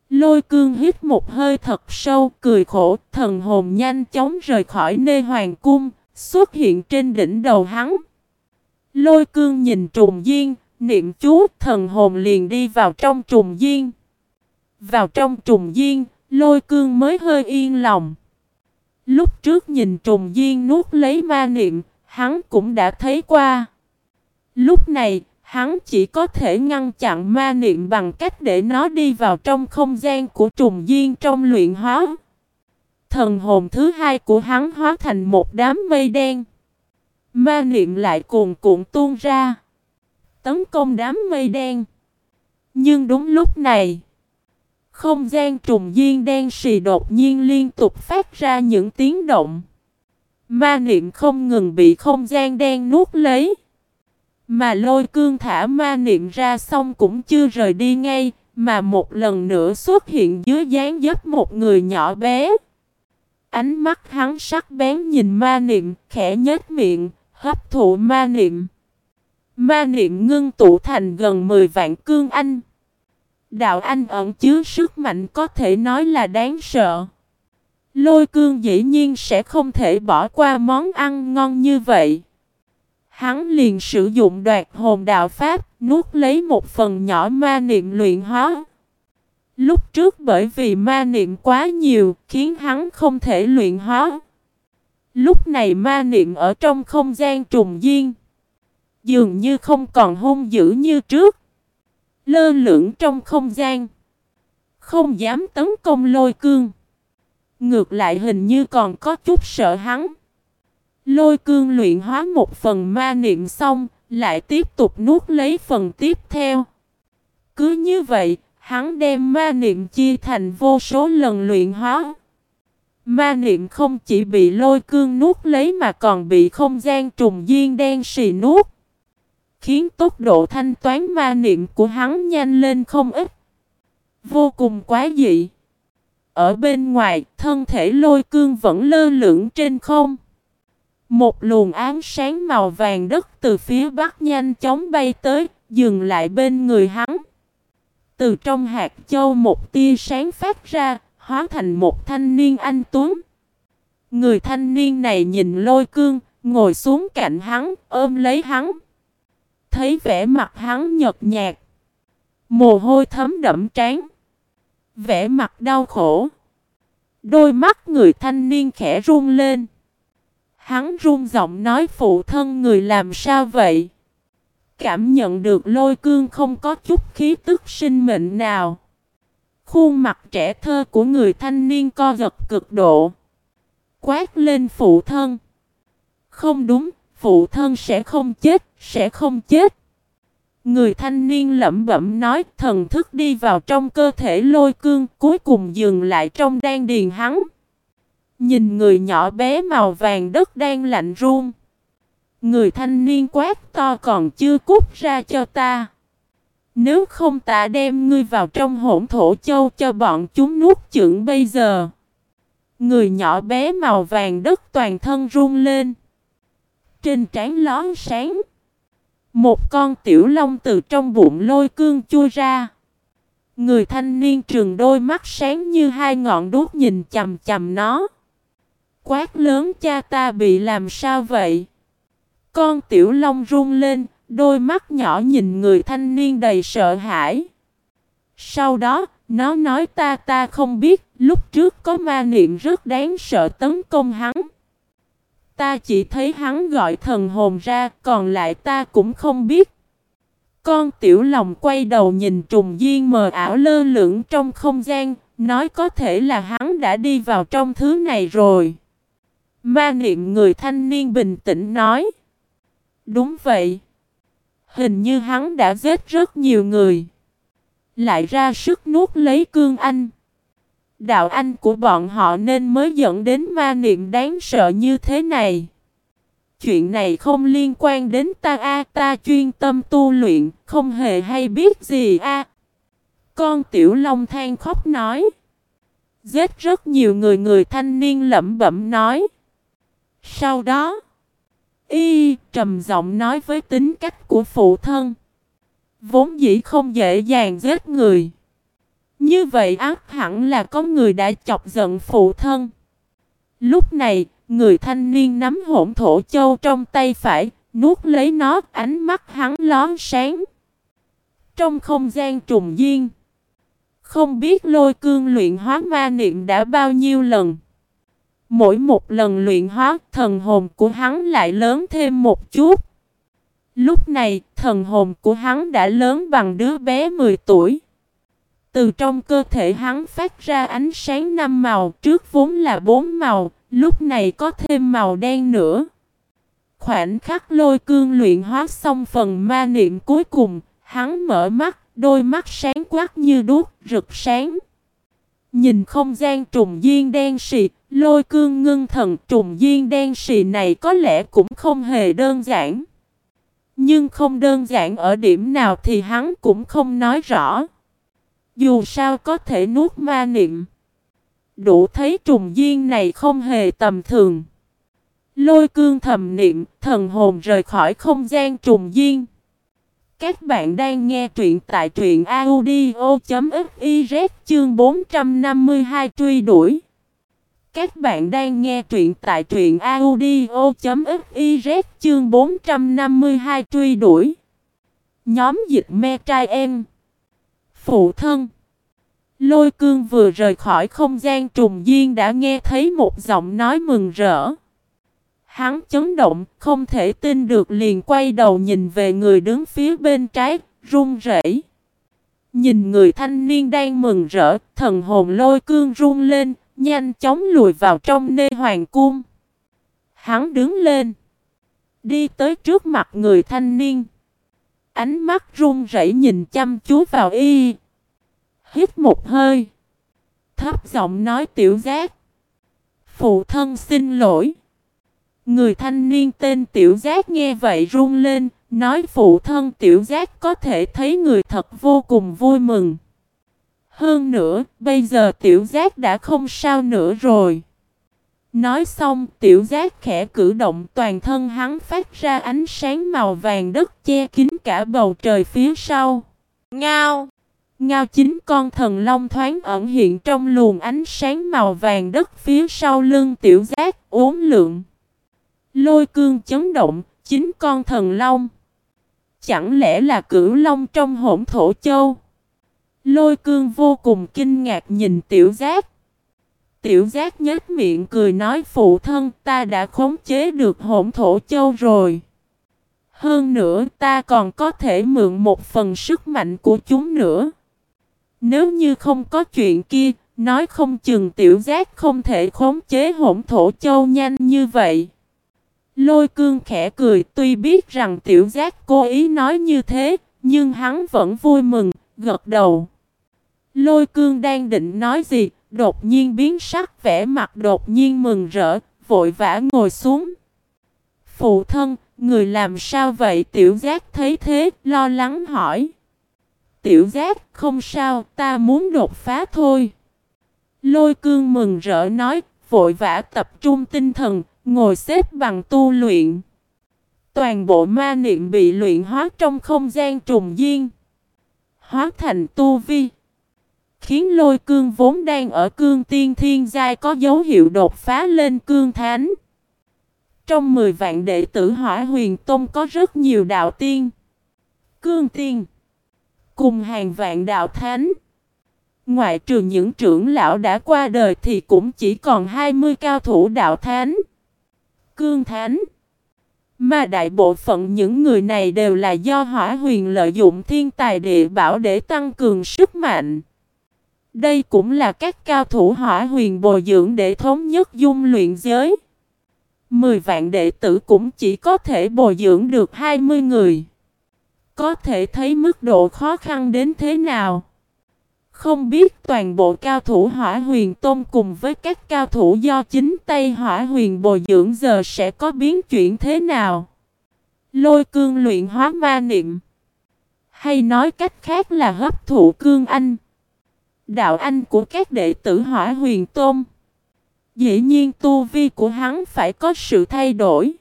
lôi cương hít một hơi thật sâu, cười khổ, thần hồn nhanh chóng rời khỏi nê hoàng cung, xuất hiện trên đỉnh đầu hắn. Lôi cương nhìn trùng duyên, niệm chú, thần hồn liền đi vào trong trùng duyên. Vào trong trùng duyên, lôi cương mới hơi yên lòng. Lúc trước nhìn trùng duyên nuốt lấy ma niệm, hắn cũng đã thấy qua. Lúc này, hắn chỉ có thể ngăn chặn ma niệm bằng cách để nó đi vào trong không gian của trùng duyên trong luyện hóa. Thần hồn thứ hai của hắn hóa thành một đám mây đen. Ma niệm lại cuồn cuộn tuôn ra. Tấn công đám mây đen. Nhưng đúng lúc này, không gian trùng duyên đen xì đột nhiên liên tục phát ra những tiếng động. Ma niệm không ngừng bị không gian đen nuốt lấy. Mà lôi cương thả ma niệm ra xong cũng chưa rời đi ngay, mà một lần nữa xuất hiện dưới dáng dấp một người nhỏ bé. ánh mắt hắn sắc bén nhìn ma niệm, khẽ nhếch miệng, hấp thụ ma niệm. Ma niệm ngưng tụ thành gần 10 vạn cương anh. Đạo anh ẩn chứa sức mạnh có thể nói là đáng sợ. Lôi cương dĩ nhiên sẽ không thể bỏ qua món ăn ngon như vậy. Hắn liền sử dụng đoạt hồn đạo pháp, nuốt lấy một phần nhỏ ma niệm luyện hóa. Lúc trước bởi vì ma niệm quá nhiều, khiến hắn không thể luyện hóa. Lúc này ma niệm ở trong không gian trùng duyên. Dường như không còn hung dữ như trước. Lơ lửng trong không gian. Không dám tấn công lôi cương. Ngược lại hình như còn có chút sợ hắn. Lôi cương luyện hóa một phần ma niệm xong, lại tiếp tục nuốt lấy phần tiếp theo. Cứ như vậy, hắn đem ma niệm chia thành vô số lần luyện hóa. Ma niệm không chỉ bị lôi cương nuốt lấy mà còn bị không gian trùng duyên đen xì nuốt. Khiến tốc độ thanh toán ma niệm của hắn nhanh lên không ít. Vô cùng quá dị. Ở bên ngoài, thân thể lôi cương vẫn lơ lửng trên không. Một luồng ánh sáng màu vàng đất từ phía bắc nhanh chóng bay tới, dừng lại bên người hắn. Từ trong hạt châu một tia sáng phát ra, hóa thành một thanh niên anh tuấn. Người thanh niên này nhìn lôi cương, ngồi xuống cạnh hắn, ôm lấy hắn. Thấy vẻ mặt hắn nhợt nhạt. Mồ hôi thấm đẫm trán. Vẻ mặt đau khổ. Đôi mắt người thanh niên khẽ run lên. Hắn run giọng nói phụ thân người làm sao vậy? Cảm nhận được lôi cương không có chút khí tức sinh mệnh nào. Khuôn mặt trẻ thơ của người thanh niên co giật cực độ. Quát lên phụ thân. Không đúng, phụ thân sẽ không chết, sẽ không chết. Người thanh niên lẩm bẩm nói thần thức đi vào trong cơ thể lôi cương cuối cùng dừng lại trong đan điền hắn. Nhìn người nhỏ bé màu vàng đất đang lạnh run. Người thanh niên quát to còn chưa cút ra cho ta. Nếu không ta đem ngươi vào trong hỗn thổ châu cho bọn chúng nuốt chửng bây giờ. Người nhỏ bé màu vàng đất toàn thân run lên. Trên trán lón sáng. Một con tiểu long từ trong bụng lôi cương chui ra. Người thanh niên trường đôi mắt sáng như hai ngọn đuốc nhìn chầm chầm nó. Quát lớn cha ta bị làm sao vậy? Con tiểu long run lên, đôi mắt nhỏ nhìn người thanh niên đầy sợ hãi. Sau đó, nó nói ta ta không biết, lúc trước có ma niệm rất đáng sợ tấn công hắn. Ta chỉ thấy hắn gọi thần hồn ra, còn lại ta cũng không biết. Con tiểu lòng quay đầu nhìn trùng duyên mờ ảo lơ lửng trong không gian, nói có thể là hắn đã đi vào trong thứ này rồi. Ma niệm người thanh niên bình tĩnh nói. Đúng vậy. Hình như hắn đã giết rất nhiều người. Lại ra sức nuốt lấy cương anh. Đạo anh của bọn họ nên mới dẫn đến ma niệm đáng sợ như thế này. Chuyện này không liên quan đến ta a ta chuyên tâm tu luyện, không hề hay biết gì a. Con tiểu long than khóc nói. Giết rất nhiều người người thanh niên lẩm bẩm nói. Sau đó, y trầm giọng nói với tính cách của phụ thân. Vốn dĩ không dễ dàng giết người. Như vậy ác hẳn là có người đã chọc giận phụ thân. Lúc này, người thanh niên nắm hỗn thổ châu trong tay phải, nuốt lấy nó, ánh mắt hắn lón sáng. Trong không gian trùng duyên, không biết lôi cương luyện hóa ma niệm đã bao nhiêu lần. Mỗi một lần luyện hóa, thần hồn của hắn lại lớn thêm một chút. Lúc này, thần hồn của hắn đã lớn bằng đứa bé 10 tuổi. Từ trong cơ thể hắn phát ra ánh sáng năm màu, trước vốn là bốn màu, lúc này có thêm màu đen nữa. Khoảnh khắc lôi cương luyện hóa xong phần ma niệm cuối cùng, hắn mở mắt, đôi mắt sáng quát như đuốc, rực sáng. Nhìn không gian trùng duyên đen xịt, lôi cương ngưng thần trùng duyên đen xì này có lẽ cũng không hề đơn giản. Nhưng không đơn giản ở điểm nào thì hắn cũng không nói rõ. Dù sao có thể nuốt ma niệm. Đủ thấy trùng duyên này không hề tầm thường. Lôi cương thầm niệm, thần hồn rời khỏi không gian trùng duyên. Các bạn đang nghe truyện tại truyện audio.fiz chương 452 truy đuổi. Các bạn đang nghe truyện tại truyện audio.fiz chương 452 truy đuổi. Nhóm dịch me trai em. Phụ thân. Lôi cương vừa rời khỏi không gian trùng duyên đã nghe thấy một giọng nói mừng rỡ. Hắn chấn động, không thể tin được liền quay đầu nhìn về người đứng phía bên trái, run rẩy. Nhìn người thanh niên đang mừng rỡ, thần hồn lôi cương run lên, nhanh chóng lùi vào trong nê hoàng cung. Hắn đứng lên, đi tới trước mặt người thanh niên. Ánh mắt run rẩy nhìn chăm chú vào y. Hít một hơi. Thấp giọng nói tiểu giác. Phụ thân xin lỗi. Người thanh niên tên tiểu giác nghe vậy run lên. Nói phụ thân tiểu giác có thể thấy người thật vô cùng vui mừng. Hơn nữa, bây giờ tiểu giác đã không sao nữa rồi. Nói xong, tiểu giác khẽ cử động toàn thân hắn phát ra ánh sáng màu vàng đất che kín cả bầu trời phía sau. Ngao! Ngao chính con thần long thoáng ẩn hiện trong luồng ánh sáng màu vàng đất phía sau lưng tiểu giác uốn lượng. Lôi cương chấn động, chính con thần long. Chẳng lẽ là cửu long trong hỗn thổ châu? Lôi cương vô cùng kinh ngạc nhìn tiểu giác. Tiểu giác nhếch miệng cười nói phụ thân ta đã khống chế được hỗn thổ châu rồi. Hơn nữa ta còn có thể mượn một phần sức mạnh của chúng nữa. Nếu như không có chuyện kia, nói không chừng tiểu giác không thể khống chế hỗn thổ châu nhanh như vậy. Lôi cương khẽ cười tuy biết rằng tiểu giác cố ý nói như thế, nhưng hắn vẫn vui mừng, gật đầu. Lôi cương đang định nói gì, đột nhiên biến sắc vẻ mặt đột nhiên mừng rỡ, vội vã ngồi xuống. Phụ thân, người làm sao vậy tiểu giác thấy thế, lo lắng hỏi. Tiểu giác, không sao, ta muốn đột phá thôi. Lôi cương mừng rỡ nói, vội vã tập trung tinh thần, ngồi xếp bằng tu luyện. Toàn bộ ma niệm bị luyện hóa trong không gian trùng duyên. Hóa thành tu vi. Khiến lôi cương vốn đang ở cương tiên thiên giai có dấu hiệu đột phá lên cương thánh. Trong 10 vạn đệ tử hỏa huyền tông có rất nhiều đạo tiên. Cương tiên. Cùng hàng vạn đạo thánh. Ngoại trừ những trưởng lão đã qua đời thì cũng chỉ còn 20 cao thủ đạo thánh. Cương thánh. Mà đại bộ phận những người này đều là do hỏa huyền lợi dụng thiên tài địa bảo để tăng cường sức mạnh. Đây cũng là các cao thủ hỏa huyền bồi dưỡng để thống nhất dung luyện giới. Mười vạn đệ tử cũng chỉ có thể bồi dưỡng được 20 người. Có thể thấy mức độ khó khăn đến thế nào. Không biết toàn bộ cao thủ hỏa huyền tôn cùng với các cao thủ do chính tay hỏa huyền bồi dưỡng giờ sẽ có biến chuyển thế nào. Lôi cương luyện hóa ma niệm. Hay nói cách khác là hấp thụ cương anh. Đạo anh của các đệ tử hỏa huyền tôn. Dĩ nhiên tu vi của hắn phải có sự thay đổi.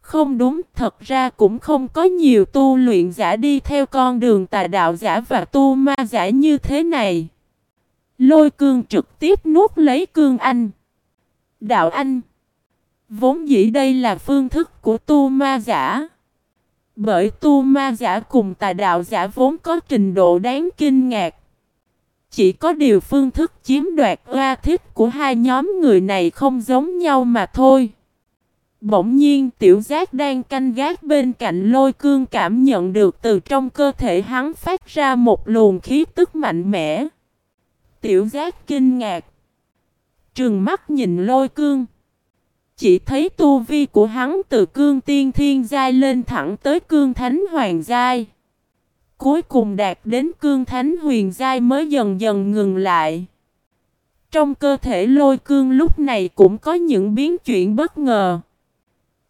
Không đúng, thật ra cũng không có nhiều tu luyện giả đi theo con đường tà đạo giả và tu ma giả như thế này. Lôi cương trực tiếp nuốt lấy cương anh. Đạo anh. Vốn dĩ đây là phương thức của tu ma giả. Bởi tu ma giả cùng tà đạo giả vốn có trình độ đáng kinh ngạc. Chỉ có điều phương thức chiếm đoạt oa thích của hai nhóm người này không giống nhau mà thôi. Bỗng nhiên tiểu giác đang canh gác bên cạnh lôi cương cảm nhận được từ trong cơ thể hắn phát ra một luồng khí tức mạnh mẽ. Tiểu giác kinh ngạc. Trừng mắt nhìn lôi cương. Chỉ thấy tu vi của hắn từ cương tiên thiên giai lên thẳng tới cương thánh hoàng giai. Cuối cùng đạt đến cương thánh huyền giai mới dần dần ngừng lại. Trong cơ thể lôi cương lúc này cũng có những biến chuyển bất ngờ.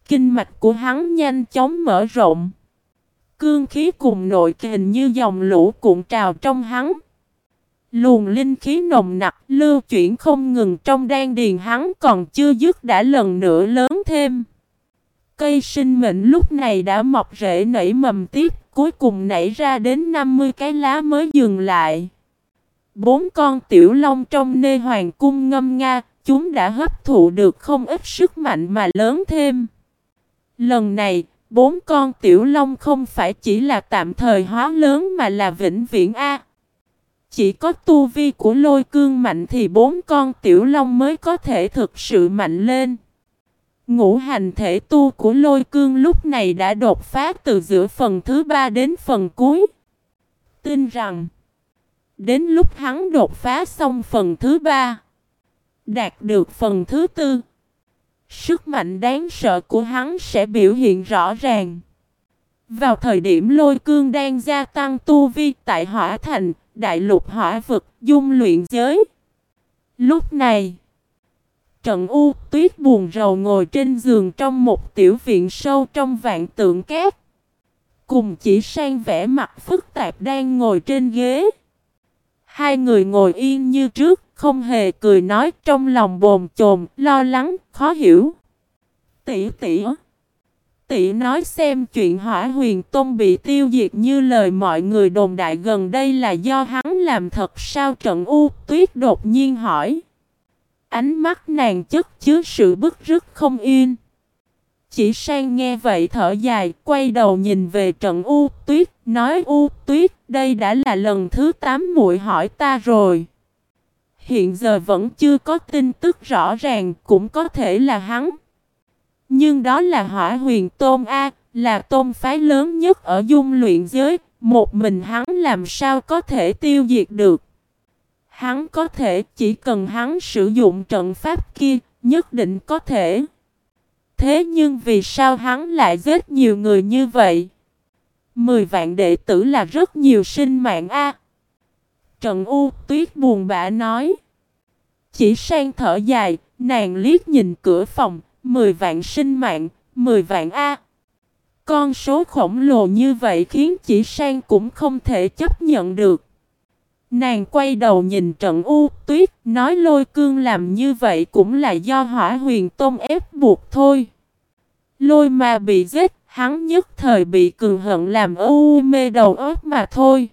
Kinh mạch của hắn nhanh chóng mở rộng. Cương khí cùng nội kình như dòng lũ cuộn trào trong hắn. Luồng linh khí nồng nặc lưu chuyển không ngừng trong đan điền hắn còn chưa dứt đã lần nữa lớn thêm. Cây sinh mệnh lúc này đã mọc rễ nảy mầm tiếp, cuối cùng nảy ra đến 50 cái lá mới dừng lại. Bốn con tiểu long trong nê hoàng cung ngâm nga, chúng đã hấp thụ được không ít sức mạnh mà lớn thêm. Lần này, bốn con tiểu long không phải chỉ là tạm thời hóa lớn mà là vĩnh viễn A. Chỉ có tu vi của lôi cương mạnh thì bốn con tiểu long mới có thể thực sự mạnh lên. Ngũ hành thể tu của lôi cương lúc này đã đột phá từ giữa phần thứ ba đến phần cuối. Tin rằng, đến lúc hắn đột phá xong phần thứ ba, đạt được phần thứ tư, sức mạnh đáng sợ của hắn sẽ biểu hiện rõ ràng. Vào thời điểm lôi cương đang gia tăng tu vi tại hỏa thành, đại lục hỏa vực, dung luyện giới. Lúc này, Trận U tuyết buồn rầu ngồi trên giường trong một tiểu viện sâu trong vạn tượng két Cùng chỉ sang vẻ mặt phức tạp đang ngồi trên ghế. Hai người ngồi yên như trước, không hề cười nói trong lòng bồn chồn, lo lắng, khó hiểu. Tỷ tỷ Tỷ nói xem chuyện hỏa huyền tôn bị tiêu diệt như lời mọi người đồn đại gần đây là do hắn làm thật sao trận u tuyết đột nhiên hỏi. Ánh mắt nàng chất chứa sự bức rứt không yên. Chỉ sang nghe vậy thở dài, quay đầu nhìn về trận U Tuyết, nói U Tuyết, đây đã là lần thứ 8 muội hỏi ta rồi. Hiện giờ vẫn chưa có tin tức rõ ràng, cũng có thể là hắn. Nhưng đó là hỏa huyền tôn A, là tôn phái lớn nhất ở dung luyện giới, một mình hắn làm sao có thể tiêu diệt được. Hắn có thể, chỉ cần hắn sử dụng trận pháp kia, nhất định có thể. Thế nhưng vì sao hắn lại giết nhiều người như vậy? Mười vạn đệ tử là rất nhiều sinh mạng a. Trận U tuyết buồn bã nói. Chỉ sang thở dài, nàng liếc nhìn cửa phòng, mười vạn sinh mạng, mười vạn A. Con số khổng lồ như vậy khiến chỉ sang cũng không thể chấp nhận được. Nàng quay đầu nhìn trận u tuyết, nói lôi cương làm như vậy cũng là do hỏa huyền tôn ép buộc thôi. Lôi mà bị giết, hắn nhất thời bị cường hận làm u mê đầu óc mà thôi.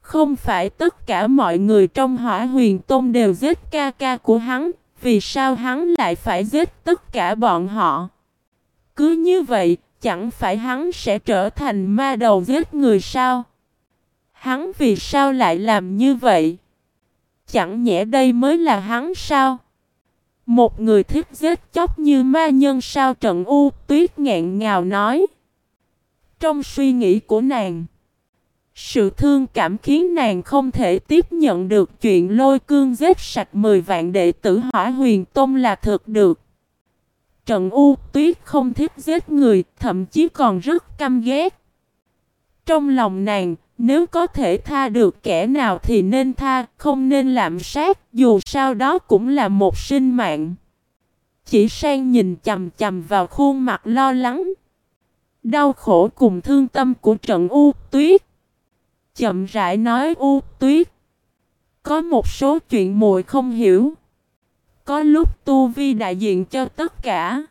Không phải tất cả mọi người trong hỏa huyền tôn đều giết ca ca của hắn, vì sao hắn lại phải giết tất cả bọn họ? Cứ như vậy, chẳng phải hắn sẽ trở thành ma đầu giết người sao? Hắn vì sao lại làm như vậy? Chẳng nhẽ đây mới là hắn sao? Một người thích giết chóc như ma nhân sao trận u tuyết ngẹn ngào nói. Trong suy nghĩ của nàng, sự thương cảm khiến nàng không thể tiếp nhận được chuyện lôi cương giết sạch 10 vạn đệ tử hỏa huyền tông là thực được. Trận u tuyết không thích giết người, thậm chí còn rất căm ghét. Trong lòng nàng, nếu có thể tha được kẻ nào thì nên tha, không nên làm sát, dù sao đó cũng là một sinh mạng. Chỉ sang nhìn chầm chầm vào khuôn mặt lo lắng. Đau khổ cùng thương tâm của trận U Tuyết. Chậm rãi nói U Tuyết. Có một số chuyện muội không hiểu. Có lúc tu vi đại diện cho tất cả.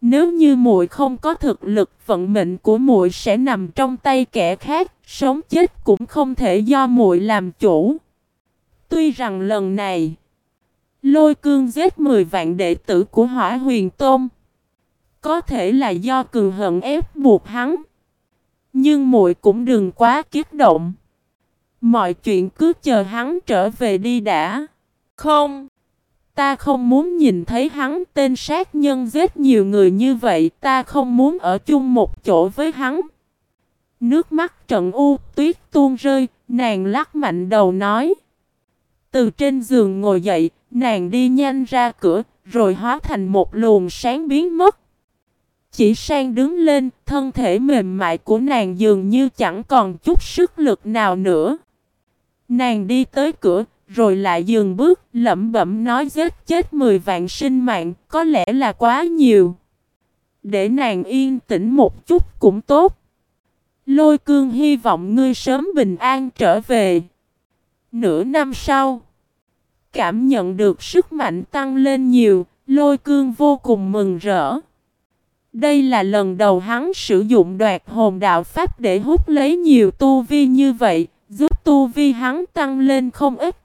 Nếu như muội không có thực lực, vận mệnh của muội sẽ nằm trong tay kẻ khác, sống chết cũng không thể do muội làm chủ. Tuy rằng lần này, Lôi Cương giết 10 vạn đệ tử của Hỏa Huyền Tôn, có thể là do cường hận ép buộc hắn. Nhưng muội cũng đừng quá kiếp động. Mọi chuyện cứ chờ hắn trở về đi đã. Không. Ta không muốn nhìn thấy hắn tên sát nhân giết nhiều người như vậy, ta không muốn ở chung một chỗ với hắn. Nước mắt trận u tuyết tuôn rơi, nàng lắc mạnh đầu nói. Từ trên giường ngồi dậy, nàng đi nhanh ra cửa, rồi hóa thành một luồng sáng biến mất. Chỉ sang đứng lên, thân thể mềm mại của nàng dường như chẳng còn chút sức lực nào nữa. Nàng đi tới cửa, rồi lại dừng bước, lẩm bẩm nói giết chết 10 vạn sinh mạng, có lẽ là quá nhiều. Để nàng yên tĩnh một chút cũng tốt. Lôi cương hy vọng ngươi sớm bình an trở về. Nửa năm sau, cảm nhận được sức mạnh tăng lên nhiều, lôi cương vô cùng mừng rỡ. Đây là lần đầu hắn sử dụng đoạt hồn đạo pháp để hút lấy nhiều tu vi như vậy, giúp tu vi hắn tăng lên không ít.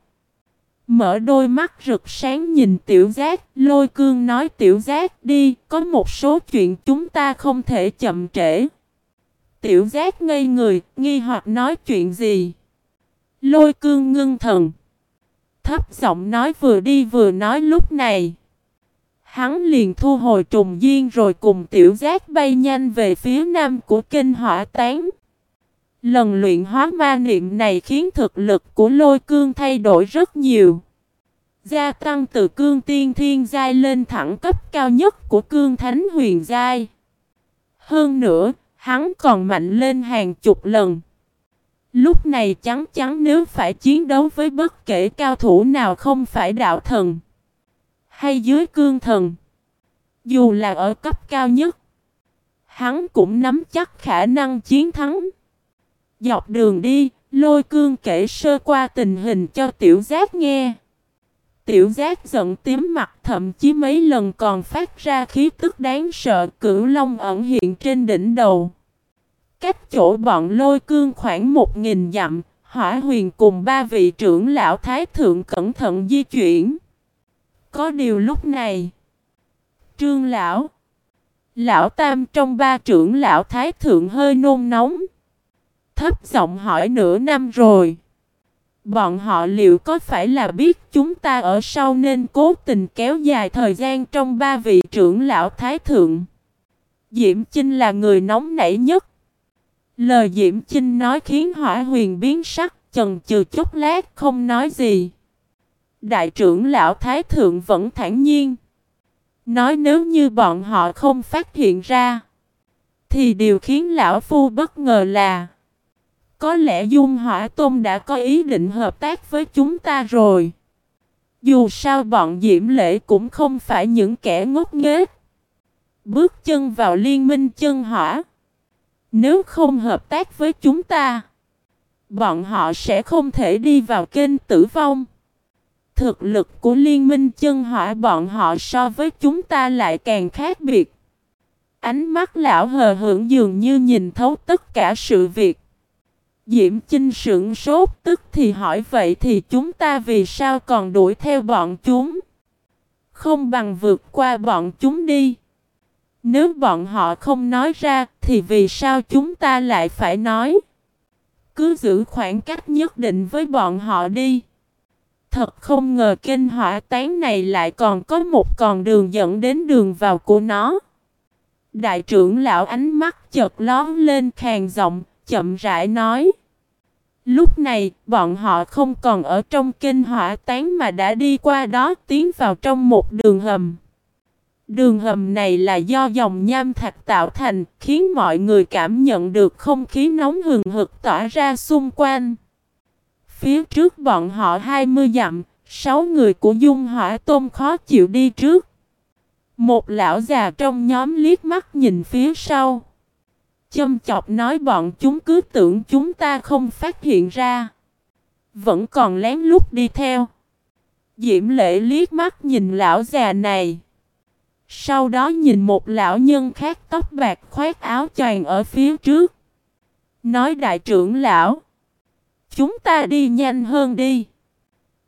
Mở đôi mắt rực sáng nhìn tiểu giác, lôi cương nói tiểu giác đi, có một số chuyện chúng ta không thể chậm trễ. Tiểu giác ngây người, nghi hoặc nói chuyện gì. Lôi cương ngưng thần. Thấp giọng nói vừa đi vừa nói lúc này. Hắn liền thu hồi trùng duyên rồi cùng tiểu giác bay nhanh về phía nam của kinh hỏa tán. Lần luyện hóa ma niệm này khiến thực lực của lôi cương thay đổi rất nhiều. Gia tăng từ cương tiên thiên giai lên thẳng cấp cao nhất của cương thánh huyền giai. Hơn nữa, hắn còn mạnh lên hàng chục lần. Lúc này chắn chắn nếu phải chiến đấu với bất kể cao thủ nào không phải đạo thần hay dưới cương thần. Dù là ở cấp cao nhất, hắn cũng nắm chắc khả năng chiến thắng. Dọc đường đi, lôi cương kể sơ qua tình hình cho tiểu giác nghe. Tiểu giác giận tím mặt thậm chí mấy lần còn phát ra khí tức đáng sợ cửu long ẩn hiện trên đỉnh đầu. Cách chỗ bọn lôi cương khoảng một nghìn dặm, hỏa huyền cùng ba vị trưởng lão thái thượng cẩn thận di chuyển. Có điều lúc này, trương lão, lão tam trong ba trưởng lão thái thượng hơi nôn nóng. Thấp giọng hỏi nửa năm rồi. Bọn họ liệu có phải là biết chúng ta ở sau nên cố tình kéo dài thời gian trong ba vị trưởng lão thái thượng? Diễm Chinh là người nóng nảy nhất. Lời Diễm Chinh nói khiến hỏa huyền biến sắc, chần chừ chút lát không nói gì. Đại trưởng lão Thái Thượng vẫn thản nhiên. Nói nếu như bọn họ không phát hiện ra, thì điều khiến lão phu bất ngờ là có lẽ Dung Hỏa Tôn đã có ý định hợp tác với chúng ta rồi. Dù sao bọn Diễm Lễ cũng không phải những kẻ ngốc nghếch. Bước chân vào liên minh chân hỏa. Nếu không hợp tác với chúng ta, bọn họ sẽ không thể đi vào kênh tử vong. Thực lực của liên minh chân hỏa bọn họ so với chúng ta lại càng khác biệt. Ánh mắt lão hờ hưởng dường như nhìn thấu tất cả sự việc. Diễm Chinh sững sốt tức thì hỏi vậy thì chúng ta vì sao còn đuổi theo bọn chúng? Không bằng vượt qua bọn chúng đi. Nếu bọn họ không nói ra thì vì sao chúng ta lại phải nói? Cứ giữ khoảng cách nhất định với bọn họ đi. Thật không ngờ kinh hỏa tán này lại còn có một con đường dẫn đến đường vào của nó. Đại trưởng lão ánh mắt chợt lón lên khàn giọng, chậm rãi nói. Lúc này, bọn họ không còn ở trong kinh hỏa tán mà đã đi qua đó tiến vào trong một đường hầm. Đường hầm này là do dòng nham thạch tạo thành, khiến mọi người cảm nhận được không khí nóng hừng hực tỏa ra xung quanh. Phía trước bọn họ 20 dặm, 6 người của Dung Hỏa Tôn khó chịu đi trước. Một lão già trong nhóm liếc mắt nhìn phía sau. Châm chọc nói bọn chúng cứ tưởng chúng ta không phát hiện ra. Vẫn còn lén lút đi theo. Diễm lệ liếc mắt nhìn lão già này. Sau đó nhìn một lão nhân khác tóc bạc khoét áo choàng ở phía trước. Nói đại trưởng lão. Chúng ta đi nhanh hơn đi.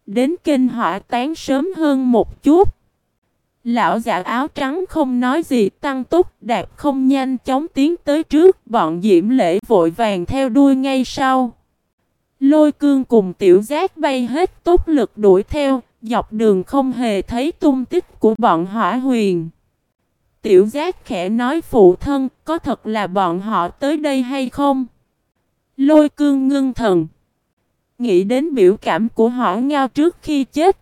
Đến kinh hỏa tán sớm hơn một chút. Lão giả áo trắng không nói gì tăng túc đạp không nhanh chóng tiến tới trước bọn diễm lễ vội vàng theo đuôi ngay sau. Lôi cương cùng tiểu giác bay hết tốt lực đuổi theo, dọc đường không hề thấy tung tích của bọn hỏa huyền. Tiểu giác khẽ nói phụ thân, có thật là bọn họ tới đây hay không? Lôi cương ngưng thần. Nghĩ đến biểu cảm của họ ngao trước khi chết.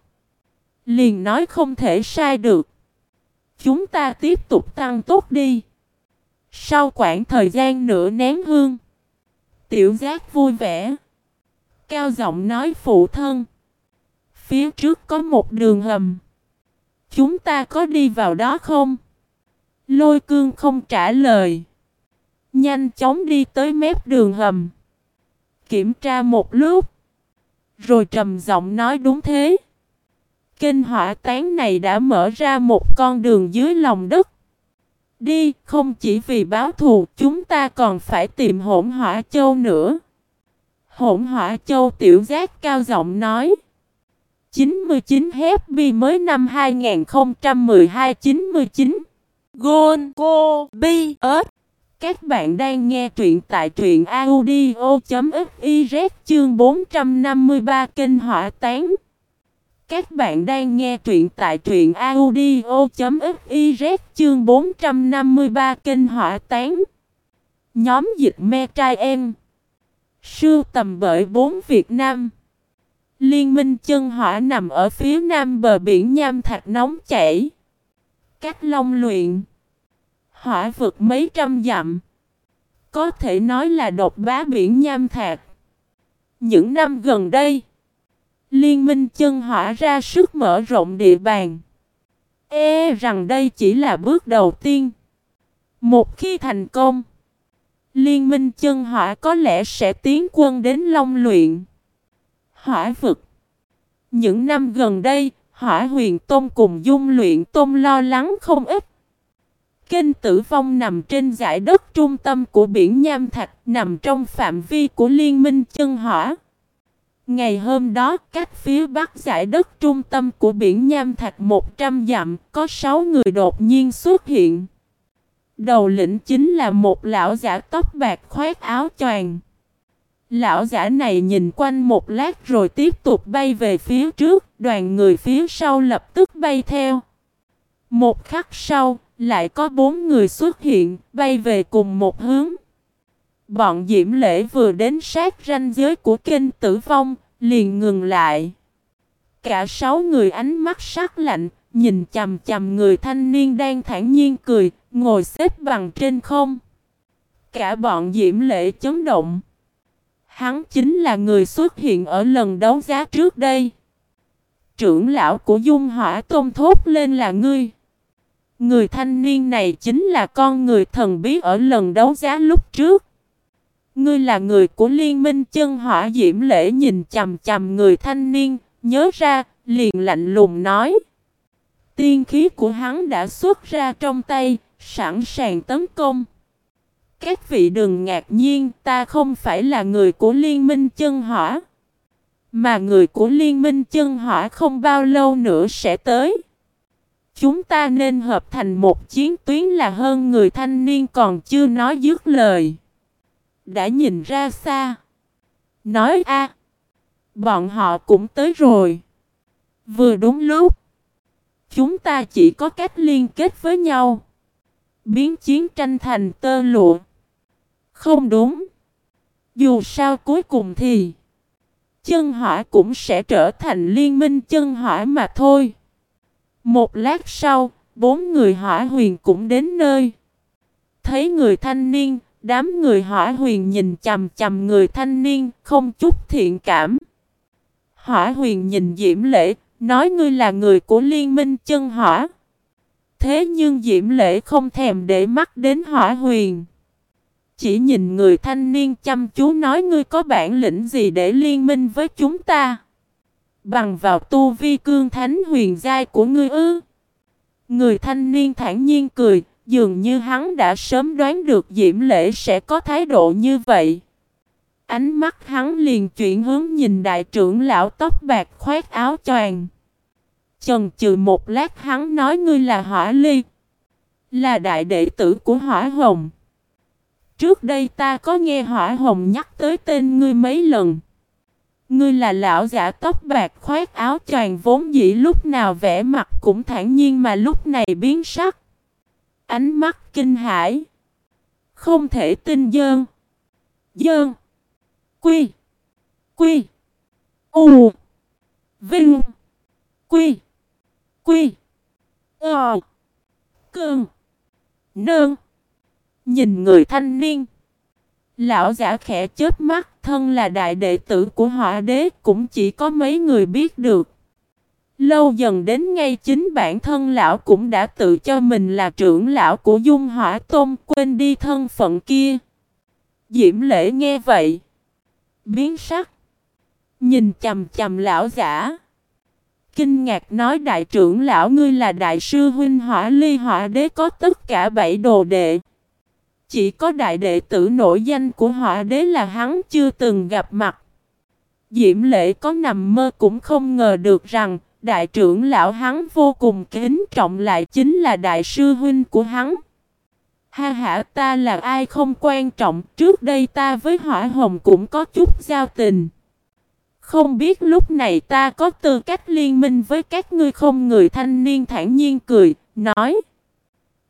Liền nói không thể sai được. Chúng ta tiếp tục tăng tốt đi. Sau khoảng thời gian nửa nén hương. Tiểu giác vui vẻ. Cao giọng nói phụ thân. Phía trước có một đường hầm. Chúng ta có đi vào đó không? Lôi cương không trả lời. Nhanh chóng đi tới mép đường hầm. Kiểm tra một lúc. Rồi trầm giọng nói đúng thế. Kinh hỏa tán này đã mở ra một con đường dưới lòng đất. Đi, không chỉ vì báo thù, chúng ta còn phải tìm hỗn hỏa châu nữa. Hỗn hỏa châu tiểu giác cao giọng nói. 99 Happy mới năm 2012 99 Gôn Cô Bi ớt Các bạn đang nghe truyện tại truyện audio.fiz chương 453 Kinh Hỏa Tán các bạn đang nghe truyện tại truyện audio.fiz chương 453 Kinh Hỏa Tán Nhóm dịch me trai em Sưu tầm bởi bốn Việt Nam Liên minh chân hỏa nằm ở phía nam bờ biển nham thạch nóng chảy. Cách long luyện. Hỏa vực mấy trăm dặm. Có thể nói là độc bá biển nham thạch. Những năm gần đây, Liên minh chân hỏa ra sức mở rộng địa bàn. E rằng đây chỉ là bước đầu tiên. Một khi thành công, Liên minh chân hỏa có lẽ sẽ tiến quân đến Long Luyện. Hỏa vực Những năm gần đây, Hỏa huyền Tôm cùng Dung luyện Tôm lo lắng không ít. Kênh tử vong nằm trên giải đất trung tâm của biển Nham Thạch, nằm trong phạm vi của Liên minh chân hỏa. Ngày hôm đó, cách phía bắc giải đất trung tâm của biển Nham Thạch 100 dặm, có 6 người đột nhiên xuất hiện. Đầu lĩnh chính là một lão giả tóc bạc khoét áo choàng. Lão giả này nhìn quanh một lát rồi tiếp tục bay về phía trước, đoàn người phía sau lập tức bay theo. Một khắc sau, lại có bốn người xuất hiện, bay về cùng một hướng. Bọn Diễm Lễ vừa đến sát ranh giới của kênh tử vong, liền ngừng lại. Cả sáu người ánh mắt sắc lạnh, nhìn chầm chầm người thanh niên đang thản nhiên cười, ngồi xếp bằng trên không. Cả bọn Diễm Lễ chấn động. Hắn chính là người xuất hiện ở lần đấu giá trước đây. Trưởng lão của Dung Hỏa Tôn thốt lên là ngươi. Người thanh niên này chính là con người thần bí ở lần đấu giá lúc trước. Ngươi là người của liên minh chân hỏa diễm lễ nhìn chầm chầm người thanh niên, nhớ ra, liền lạnh lùng nói. Tiên khí của hắn đã xuất ra trong tay, sẵn sàng tấn công. Các vị đừng ngạc nhiên, ta không phải là người của Liên minh chân hỏa. Mà người của Liên minh chân hỏa không bao lâu nữa sẽ tới. Chúng ta nên hợp thành một chiến tuyến là hơn người thanh niên còn chưa nói dứt lời. Đã nhìn ra xa. Nói a Bọn họ cũng tới rồi. Vừa đúng lúc. Chúng ta chỉ có cách liên kết với nhau. Biến chiến tranh thành tơ lụa. Không đúng. Dù sao cuối cùng thì chân hỏa cũng sẽ trở thành liên minh chân hỏa mà thôi. Một lát sau, bốn người hỏa huyền cũng đến nơi. Thấy người thanh niên, đám người hỏa huyền nhìn chầm chầm người thanh niên, không chút thiện cảm. Hỏa huyền nhìn Diễm Lễ, nói ngươi là người của liên minh chân hỏa. Thế nhưng Diễm Lễ không thèm để mắt đến hỏa huyền chỉ nhìn người thanh niên chăm chú nói ngươi có bản lĩnh gì để liên minh với chúng ta. Bằng vào tu vi cương thánh huyền giai của ngươi ư. Người thanh niên thản nhiên cười, dường như hắn đã sớm đoán được Diễm Lễ sẽ có thái độ như vậy. Ánh mắt hắn liền chuyển hướng nhìn đại trưởng lão tóc bạc khoét áo choàng. Chần chừ một lát hắn nói ngươi là hỏa ly. Là đại đệ tử của hỏa hồng. Trước đây ta có nghe hỏa hồng nhắc tới tên ngươi mấy lần. Ngươi là lão giả tóc bạc khoét áo choàng vốn dĩ lúc nào vẽ mặt cũng thản nhiên mà lúc này biến sắc. Ánh mắt kinh hãi. Không thể tin dơn. Dơn. Quy. Quy. U. Vinh. Quy. Quy. Ờ. Cơn. Nơn. Nhìn người thanh niên. Lão giả khẽ chớp mắt, thân là đại đệ tử của họa đế, cũng chỉ có mấy người biết được. Lâu dần đến ngay chính bản thân lão cũng đã tự cho mình là trưởng lão của dung hỏa tôn quên đi thân phận kia. Diễm lễ nghe vậy. Biến sắc. Nhìn chầm chầm lão giả. Kinh ngạc nói, đại trưởng lão, ngươi là đại sư huynh hỏa ly, hỏa đế có tất cả bảy đồ đệ. Chỉ có đại đệ tử nổi danh của hỏa đế là hắn chưa từng gặp mặt. Diễm lễ có nằm mơ cũng không ngờ được rằng đại trưởng lão hắn vô cùng kính trọng lại chính là đại sư huynh của hắn. Ha ha ta là ai không quan trọng, trước đây ta với hỏa hồng cũng có chút giao tình. Không biết lúc này ta có tư cách liên minh với các ngươi không người thanh niên thản nhiên cười, nói.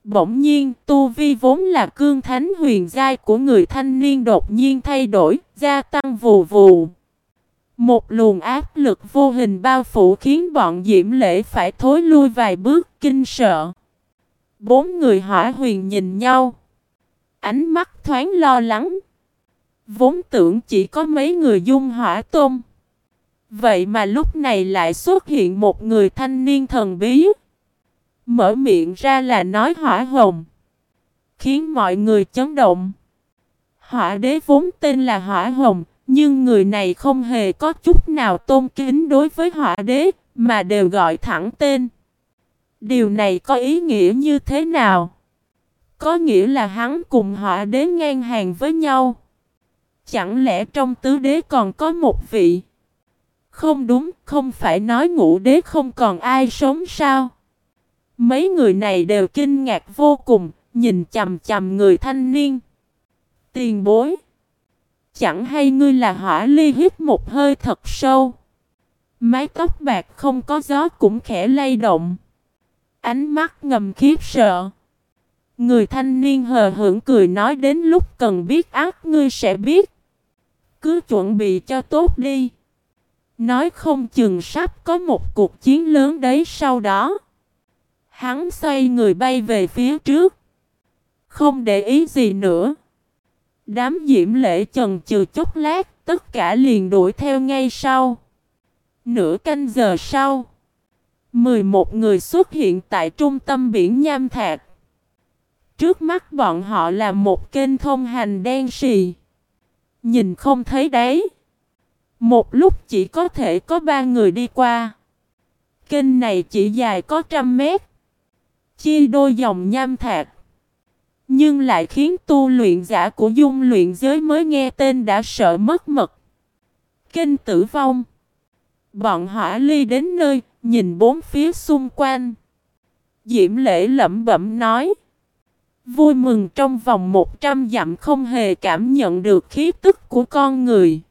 Bỗng nhiên, tu vi vốn là cương thánh huyền giai của người thanh niên đột nhiên thay đổi, gia tăng vù vù. Một luồng áp lực vô hình bao phủ khiến bọn diễm lễ phải thối lui vài bước, kinh sợ. Bốn người hỏa huyền nhìn nhau. Ánh mắt thoáng lo lắng. Vốn tưởng chỉ có mấy người dung hỏa tôm. Vậy mà lúc này lại xuất hiện một người thanh niên thần bí. Mở miệng ra là nói hỏa hồng. Khiến mọi người chấn động. Hỏa đế vốn tên là hỏa hồng. Nhưng người này không hề có chút nào tôn kính đối với họa đế. Mà đều gọi thẳng tên. Điều này có ý nghĩa như thế nào? Có nghĩa là hắn cùng họa đế ngang hàng với nhau. Chẳng lẽ trong tứ đế còn có một vị? Không đúng, không phải nói ngũ đế không còn ai sống sao? Mấy người này đều kinh ngạc vô cùng, nhìn chầm chầm người thanh niên. Tiền bối. Chẳng hay ngươi là hỏa ly hít một hơi thật sâu. Mái tóc bạc không có gió cũng khẽ lay động. Ánh mắt ngầm khiếp sợ. Người thanh niên hờ hững cười nói đến lúc cần biết ác ngươi sẽ biết. Cứ chuẩn bị cho tốt đi. Nói không chừng sắp có một cuộc chiến lớn đấy sau đó. Hắn xoay người bay về phía trước. Không để ý gì nữa. Đám diễm lễ chần chừ chốc lát, tất cả liền đuổi theo ngay sau. Nửa canh giờ sau, 11 người xuất hiện tại trung tâm biển Nham Thạc. Trước mắt bọn họ là một kênh thông hành đen xì. Nhìn không thấy đấy. Một lúc chỉ có thể có ba người đi qua. Kênh này chỉ dài có trăm mét. Chia đôi dòng nham thạch. Nhưng lại khiến tu luyện giả của dung luyện giới mới nghe tên đã sợ mất mật. kinh tử vong. Bọn hỏa ly đến nơi, nhìn bốn phía xung quanh. Diễm lễ lẩm bẩm nói. Vui mừng trong vòng 100 dặm không hề cảm nhận được khí tức của con người.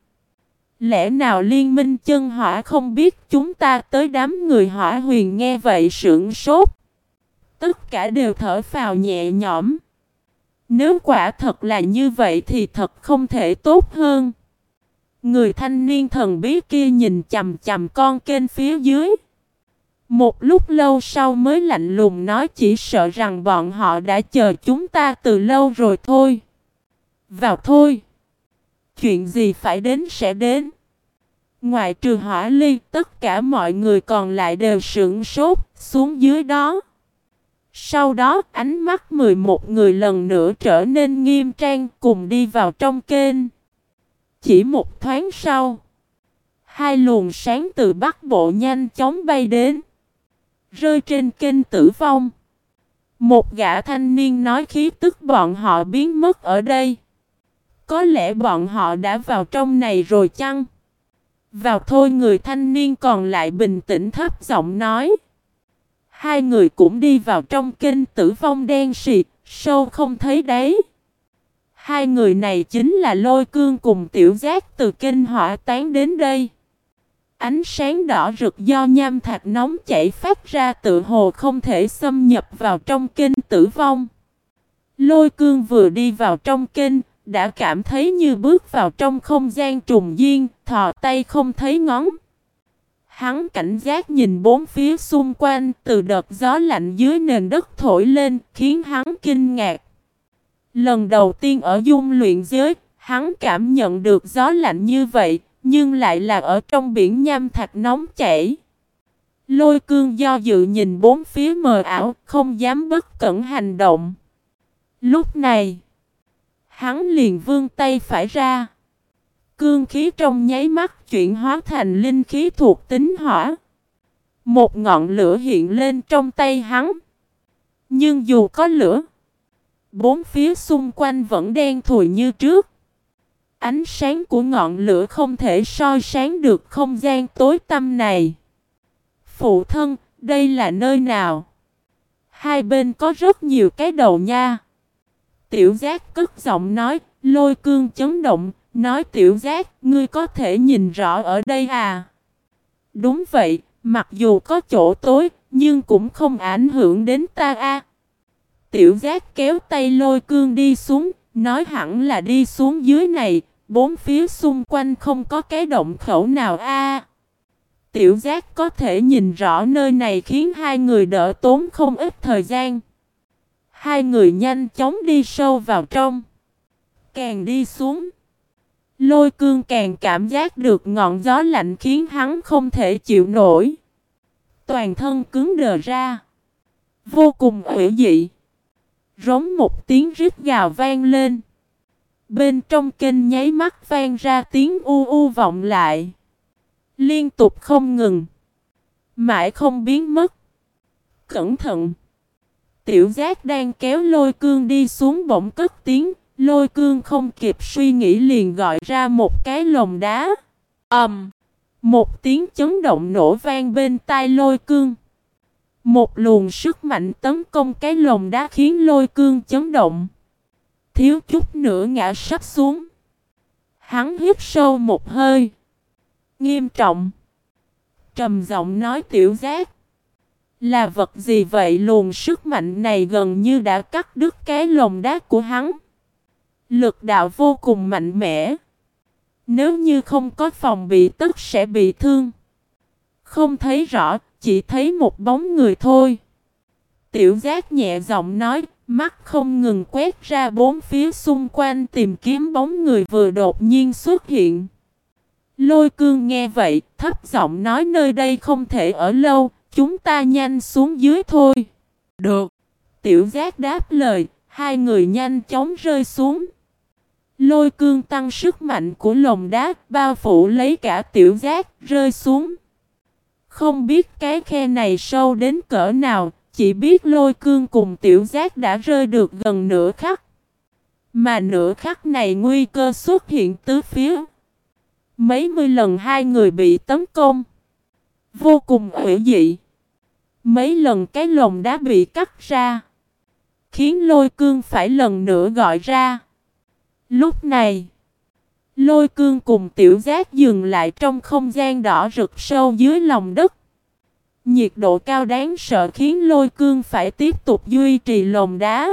Lẽ nào liên minh chân hỏa không biết chúng ta tới đám người hỏa huyền nghe vậy sưởng sốt. Tất cả đều thở phào nhẹ nhõm. Nếu quả thật là như vậy thì thật không thể tốt hơn. Người thanh niên thần bí kia nhìn chầm chầm con kênh phía dưới. Một lúc lâu sau mới lạnh lùng nói chỉ sợ rằng bọn họ đã chờ chúng ta từ lâu rồi thôi. Vào thôi. Chuyện gì phải đến sẽ đến. Ngoài trừ hỏa ly, tất cả mọi người còn lại đều sững sốt, xuống dưới đó. Sau đó, ánh mắt 11 người lần nữa trở nên nghiêm trang cùng đi vào trong kênh. Chỉ một thoáng sau, hai luồng sáng từ bắc bộ nhanh chóng bay đến. Rơi trên kênh tử vong. Một gã thanh niên nói khí tức bọn họ biến mất ở đây. Có lẽ bọn họ đã vào trong này rồi chăng? Vào thôi người thanh niên còn lại bình tĩnh thấp giọng nói. Hai người cũng đi vào trong kênh tử vong đen xịt, sâu không thấy đấy. Hai người này chính là lôi cương cùng tiểu giác từ kênh hỏa tán đến đây. Ánh sáng đỏ rực do nham thạch nóng chảy phát ra tự hồ không thể xâm nhập vào trong kênh tử vong. Lôi cương vừa đi vào trong kênh, đã cảm thấy như bước vào trong không gian trùng duyên, thò tay không thấy ngón. Hắn cảnh giác nhìn bốn phía xung quanh, từ đợt gió lạnh dưới nền đất thổi lên, khiến hắn kinh ngạc. Lần đầu tiên ở dung luyện giới, hắn cảm nhận được gió lạnh như vậy, nhưng lại là ở trong biển nham thạch nóng chảy. Lôi cương do dự nhìn bốn phía mờ ảo, không dám bất cẩn hành động. Lúc này, hắn liền vươn tay phải ra. Cương khí trong nháy mắt chuyển hóa thành linh khí thuộc tính hỏa. Một ngọn lửa hiện lên trong tay hắn. Nhưng dù có lửa, bốn phía xung quanh vẫn đen thùi như trước. Ánh sáng của ngọn lửa không thể soi sáng được không gian tối tăm này. Phụ thân, đây là nơi nào? Hai bên có rất nhiều cái đầu nha. Tiểu giác cất giọng nói, lôi cương chấn động, nói tiểu giác, ngươi có thể nhìn rõ ở đây à? Đúng vậy, mặc dù có chỗ tối, nhưng cũng không ảnh hưởng đến ta a. Tiểu giác kéo tay lôi cương đi xuống, nói hẳn là đi xuống dưới này, bốn phía xung quanh không có cái động khẩu nào a. Tiểu giác có thể nhìn rõ nơi này khiến hai người đỡ tốn không ít thời gian. Hai người nhanh chóng đi sâu vào trong. Càng đi xuống. Lôi cương càng cảm giác được ngọn gió lạnh khiến hắn không thể chịu nổi. Toàn thân cứng đờ ra. Vô cùng ủy dị. Rống một tiếng rít gào vang lên. Bên trong kênh nháy mắt vang ra tiếng u u vọng lại. Liên tục không ngừng. Mãi không biến mất. Cẩn thận. Tiểu giác đang kéo lôi cương đi xuống bỗng cất tiếng. Lôi cương không kịp suy nghĩ liền gọi ra một cái lồng đá. ầm, um, Một tiếng chấn động nổ vang bên tai lôi cương. Một luồng sức mạnh tấn công cái lồng đá khiến lôi cương chấn động. Thiếu chút nữa ngã sắp xuống. Hắn hít sâu một hơi. Nghiêm trọng. Trầm giọng nói tiểu giác. Là vật gì vậy luồng sức mạnh này gần như đã cắt đứt cái lồng đá của hắn. Lực đạo vô cùng mạnh mẽ. Nếu như không có phòng bị tức sẽ bị thương. Không thấy rõ, chỉ thấy một bóng người thôi. Tiểu giác nhẹ giọng nói, mắt không ngừng quét ra bốn phía xung quanh tìm kiếm bóng người vừa đột nhiên xuất hiện. Lôi cương nghe vậy, thấp giọng nói nơi đây không thể ở lâu, chúng ta nhanh xuống dưới thôi. Được. Tiểu giác đáp lời, hai người nhanh chóng rơi xuống. Lôi cương tăng sức mạnh của lồng đá, bao phủ lấy cả tiểu giác, rơi xuống. Không biết cái khe này sâu đến cỡ nào, chỉ biết lôi cương cùng tiểu giác đã rơi được gần nửa khắc. Mà nửa khắc này nguy cơ xuất hiện tứ phía. Mấy mươi lần hai người bị tấn công. Vô cùng hủy dị. Mấy lần cái lồng đá bị cắt ra. Khiến lôi cương phải lần nữa gọi ra. Lúc này. Lôi cương cùng tiểu giác dừng lại trong không gian đỏ rực sâu dưới lòng đất. Nhiệt độ cao đáng sợ khiến lôi cương phải tiếp tục duy trì lồng đá.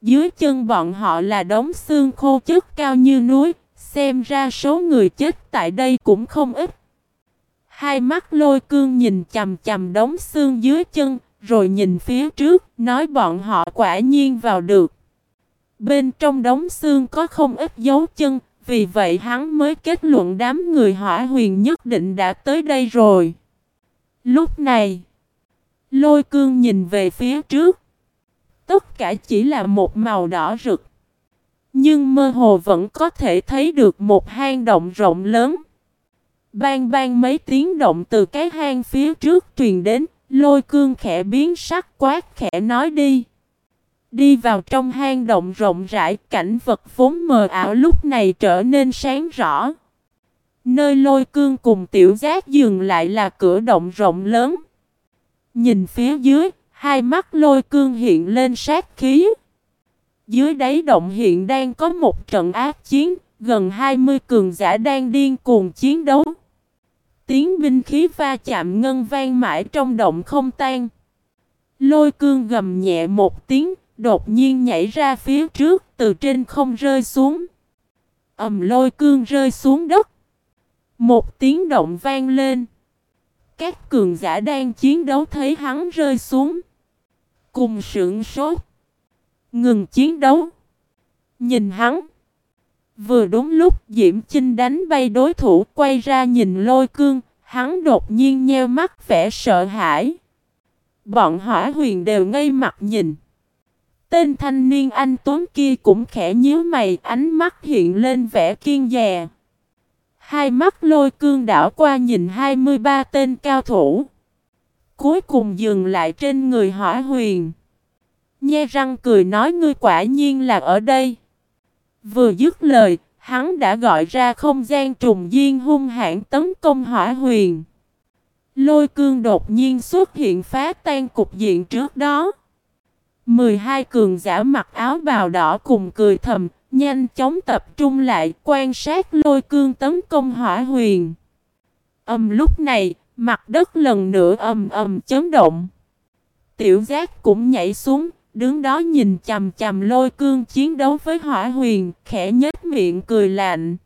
Dưới chân bọn họ là đống xương khô chất cao như núi, xem ra số người chết tại đây cũng không ít. Hai mắt lôi cương nhìn chầm chầm đống xương dưới chân, rồi nhìn phía trước, nói bọn họ quả nhiên vào được. Bên trong đống xương có không ít dấu chân, vì vậy hắn mới kết luận đám người hỏa huyền nhất định đã tới đây rồi. Lúc này, lôi cương nhìn về phía trước. Tất cả chỉ là một màu đỏ rực. Nhưng mơ hồ vẫn có thể thấy được một hang động rộng lớn. Bang bang mấy tiếng động từ cái hang phía trước truyền đến, lôi cương khẽ biến sắc quát khẽ nói đi. Đi vào trong hang động rộng rãi, cảnh vật vốn mờ ảo lúc này trở nên sáng rõ. Nơi lôi cương cùng tiểu giác dừng lại là cửa động rộng lớn. Nhìn phía dưới, hai mắt lôi cương hiện lên sát khí. Dưới đáy động hiện đang có một trận ác chiến, gần 20 cường giả đang điên cuồng chiến đấu. Tiếng binh khí va chạm ngân vang mãi trong động không tan. Lôi cương gầm nhẹ một tiếng, đột nhiên nhảy ra phía trước, từ trên không rơi xuống. ầm lôi cương rơi xuống đất. Một tiếng động vang lên. Các cường giả đang chiến đấu thấy hắn rơi xuống. Cùng sững sốt. Ngừng chiến đấu. Nhìn hắn. Vừa đúng lúc Diễm Chinh đánh bay đối thủ quay ra nhìn lôi cương. Hắn đột nhiên nheo mắt vẻ sợ hãi. Bọn hỏa huyền đều ngây mặt nhìn. Tên thanh niên anh Tuấn kia cũng khẽ nhíu mày ánh mắt hiện lên vẻ kiên dè. Hai mắt lôi cương đảo qua nhìn 23 tên cao thủ. Cuối cùng dừng lại trên người hỏa huyền. Nhe răng cười nói ngươi quả nhiên là ở đây. Vừa dứt lời, hắn đã gọi ra không gian trùng duyên hung hãn tấn công hỏa huyền. Lôi cương đột nhiên xuất hiện phá tan cục diện trước đó. 12 cường giả mặc áo bào đỏ cùng cười thầm, nhanh chóng tập trung lại quan sát lôi cương tấn công hỏa huyền. Âm lúc này, mặt đất lần nữa ầm ầm chấn động. Tiểu giác cũng nhảy xuống, đứng đó nhìn chầm chầm lôi cương chiến đấu với hỏa huyền, khẽ nhếch miệng cười lạnh.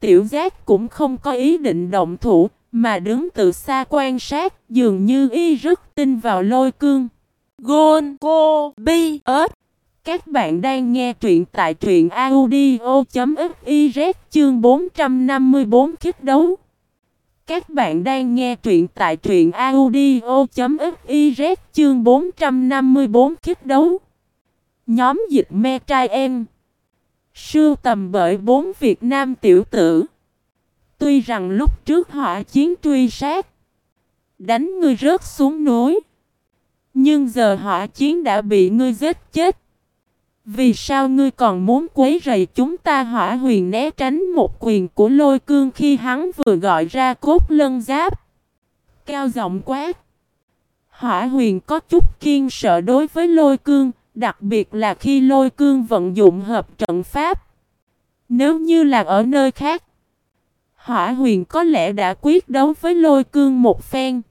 Tiểu giác cũng không có ý định động thủ, mà đứng từ xa quan sát, dường như y rất tin vào lôi cương. Gôn Cô Bi, ớt Các bạn đang nghe truyện tại truyện audio.fiz chương 454 kích đấu. Các bạn đang nghe truyện tại truyện audio.fiz chương 454 kích đấu. Nhóm dịch me trai em. Sưu tầm bởi bốn Việt Nam tiểu tử. Tuy rằng lúc trước họ chiến truy sát. Đánh người rớt xuống núi. Nhưng giờ họ chiến đã bị ngươi giết chết. Vì sao ngươi còn muốn quấy rầy chúng ta hỏa huyền né tránh một quyền của lôi cương khi hắn vừa gọi ra cốt lân giáp? Cao giọng quát. Hỏa huyền có chút kiên sợ đối với lôi cương, đặc biệt là khi lôi cương vận dụng hợp trận pháp. Nếu như là ở nơi khác, hỏa huyền có lẽ đã quyết đấu với lôi cương một phen.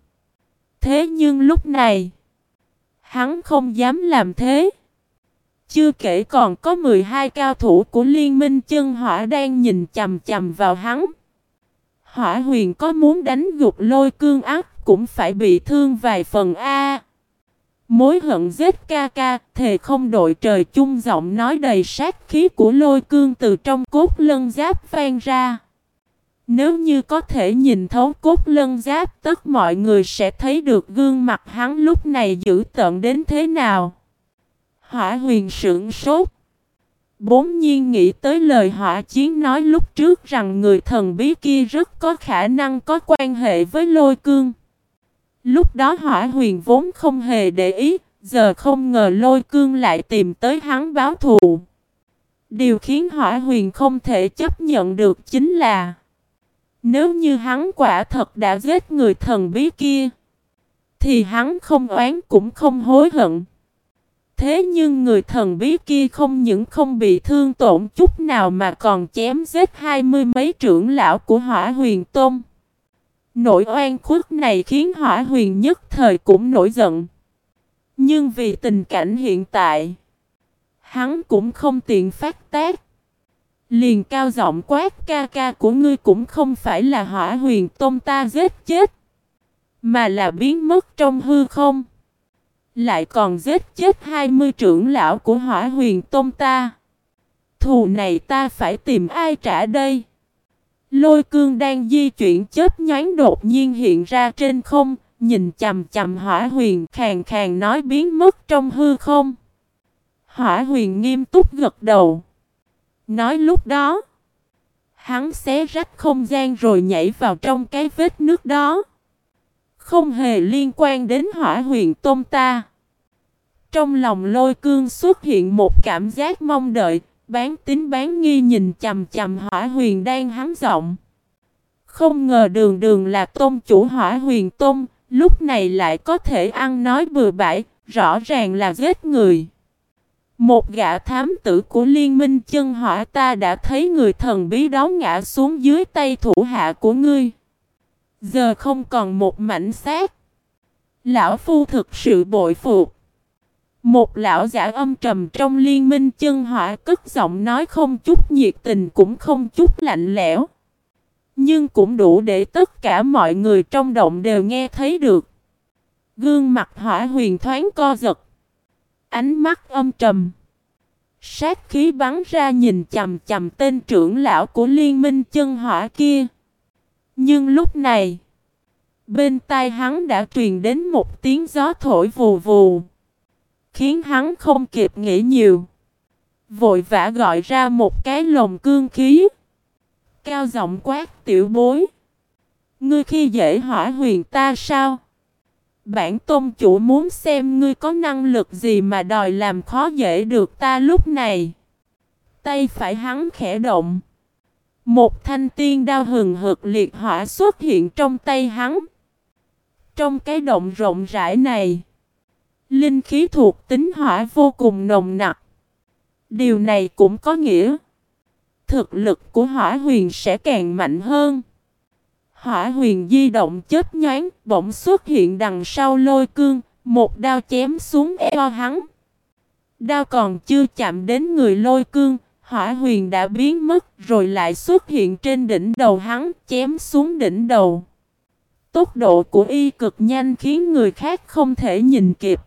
Thế nhưng lúc này, hắn không dám làm thế. Chưa kể còn có 12 cao thủ của liên minh chân hỏa đang nhìn chầm chầm vào hắn. Hỏa huyền có muốn đánh gục lôi cương ác cũng phải bị thương vài phần A. Mối hận giết ca ca, thề không đội trời chung giọng nói đầy sát khí của lôi cương từ trong cốt lân giáp vang ra. Nếu như có thể nhìn thấu cốt lân giáp, tất mọi người sẽ thấy được gương mặt hắn lúc này dữ tợn đến thế nào. Hỏa huyền sững sốt. Bốn nhiên nghĩ tới lời hỏa chiến nói lúc trước rằng người thần bí kia rất có khả năng có quan hệ với lôi cương. Lúc đó hỏa huyền vốn không hề để ý, giờ không ngờ lôi cương lại tìm tới hắn báo thù. Điều khiến hỏa huyền không thể chấp nhận được chính là nếu như hắn quả thật đã giết người thần bí kia Thì hắn không oán cũng không hối hận Thế nhưng người thần bí kia không những không bị thương tổn chút nào mà còn chém giết hai mươi mấy trưởng lão của hỏa huyền tôn. Nỗi oan khuất này khiến hỏa huyền nhất thời cũng nổi giận. Nhưng vì tình cảnh hiện tại, hắn cũng không tiện phát tác. Liền cao giọng quát ca ca của ngươi cũng không phải là hỏa huyền tôn ta giết chết, mà là biến mất trong hư không. Lại còn giết chết 20 trưởng lão của hỏa huyền tôn ta. Thù này ta phải tìm ai trả đây? Lôi cương đang di chuyển chết nhoáng đột nhiên hiện ra trên không, nhìn chầm chầm hỏa huyền khàn khàn nói biến mất trong hư không. Hỏa huyền nghiêm túc gật đầu. Nói lúc đó, hắn xé rách không gian rồi nhảy vào trong cái vết nước đó. Không hề liên quan đến hỏa huyền tôm ta. Trong lòng lôi cương xuất hiện một cảm giác mong đợi, bán tính bán nghi nhìn chầm chầm hỏa huyền đang hắn rộng Không ngờ đường đường là tôm chủ hỏa huyền tôm lúc này lại có thể ăn nói bừa bãi, rõ ràng là giết người. Một gã thám tử của liên minh chân hỏa, ta đã thấy người thần bí đó ngã xuống dưới tay thủ hạ của ngươi. Giờ không còn một mảnh xác. Lão Phu thực sự bội phục. Một lão giả âm trầm trong liên minh chân hỏa cất giọng nói không chút nhiệt tình cũng không chút lạnh lẽo. Nhưng cũng đủ để tất cả mọi người trong động đều nghe thấy được. Gương mặt hỏa huyền thoáng co giật. Ánh mắt âm trầm. Sát khí bắn ra nhìn chầm chầm tên trưởng lão của liên minh chân hỏa kia. Nhưng lúc này, bên tai hắn đã truyền đến một tiếng gió thổi vù vù. Khiến hắn không kịp nghĩ nhiều. Vội vã gọi ra một cái lồng cương khí. Cao giọng quát tiểu bối. Ngươi khi dễ hỏa huyền ta sao? Bản tôn chủ muốn xem ngươi có năng lực gì mà đòi làm khó dễ được ta lúc này. Tay phải hắn khẽ động. Một thanh tiên đao hừng hực liệt hỏa xuất hiện trong tay hắn. Trong cái động rộng rãi này, linh khí thuộc tính hỏa vô cùng nồng nặc. Điều này cũng có nghĩa, thực lực của hỏa huyền sẽ càng mạnh hơn. Hỏa huyền di động chết nhoáng, bỗng xuất hiện đằng sau lôi cương, một đao chém xuống eo hắn. Đao còn chưa chạm đến người lôi cương, hỏa huyền đã biến mất rồi lại xuất hiện trên đỉnh đầu hắn, chém xuống đỉnh đầu. Tốc độ của y cực nhanh khiến người khác không thể nhìn kịp.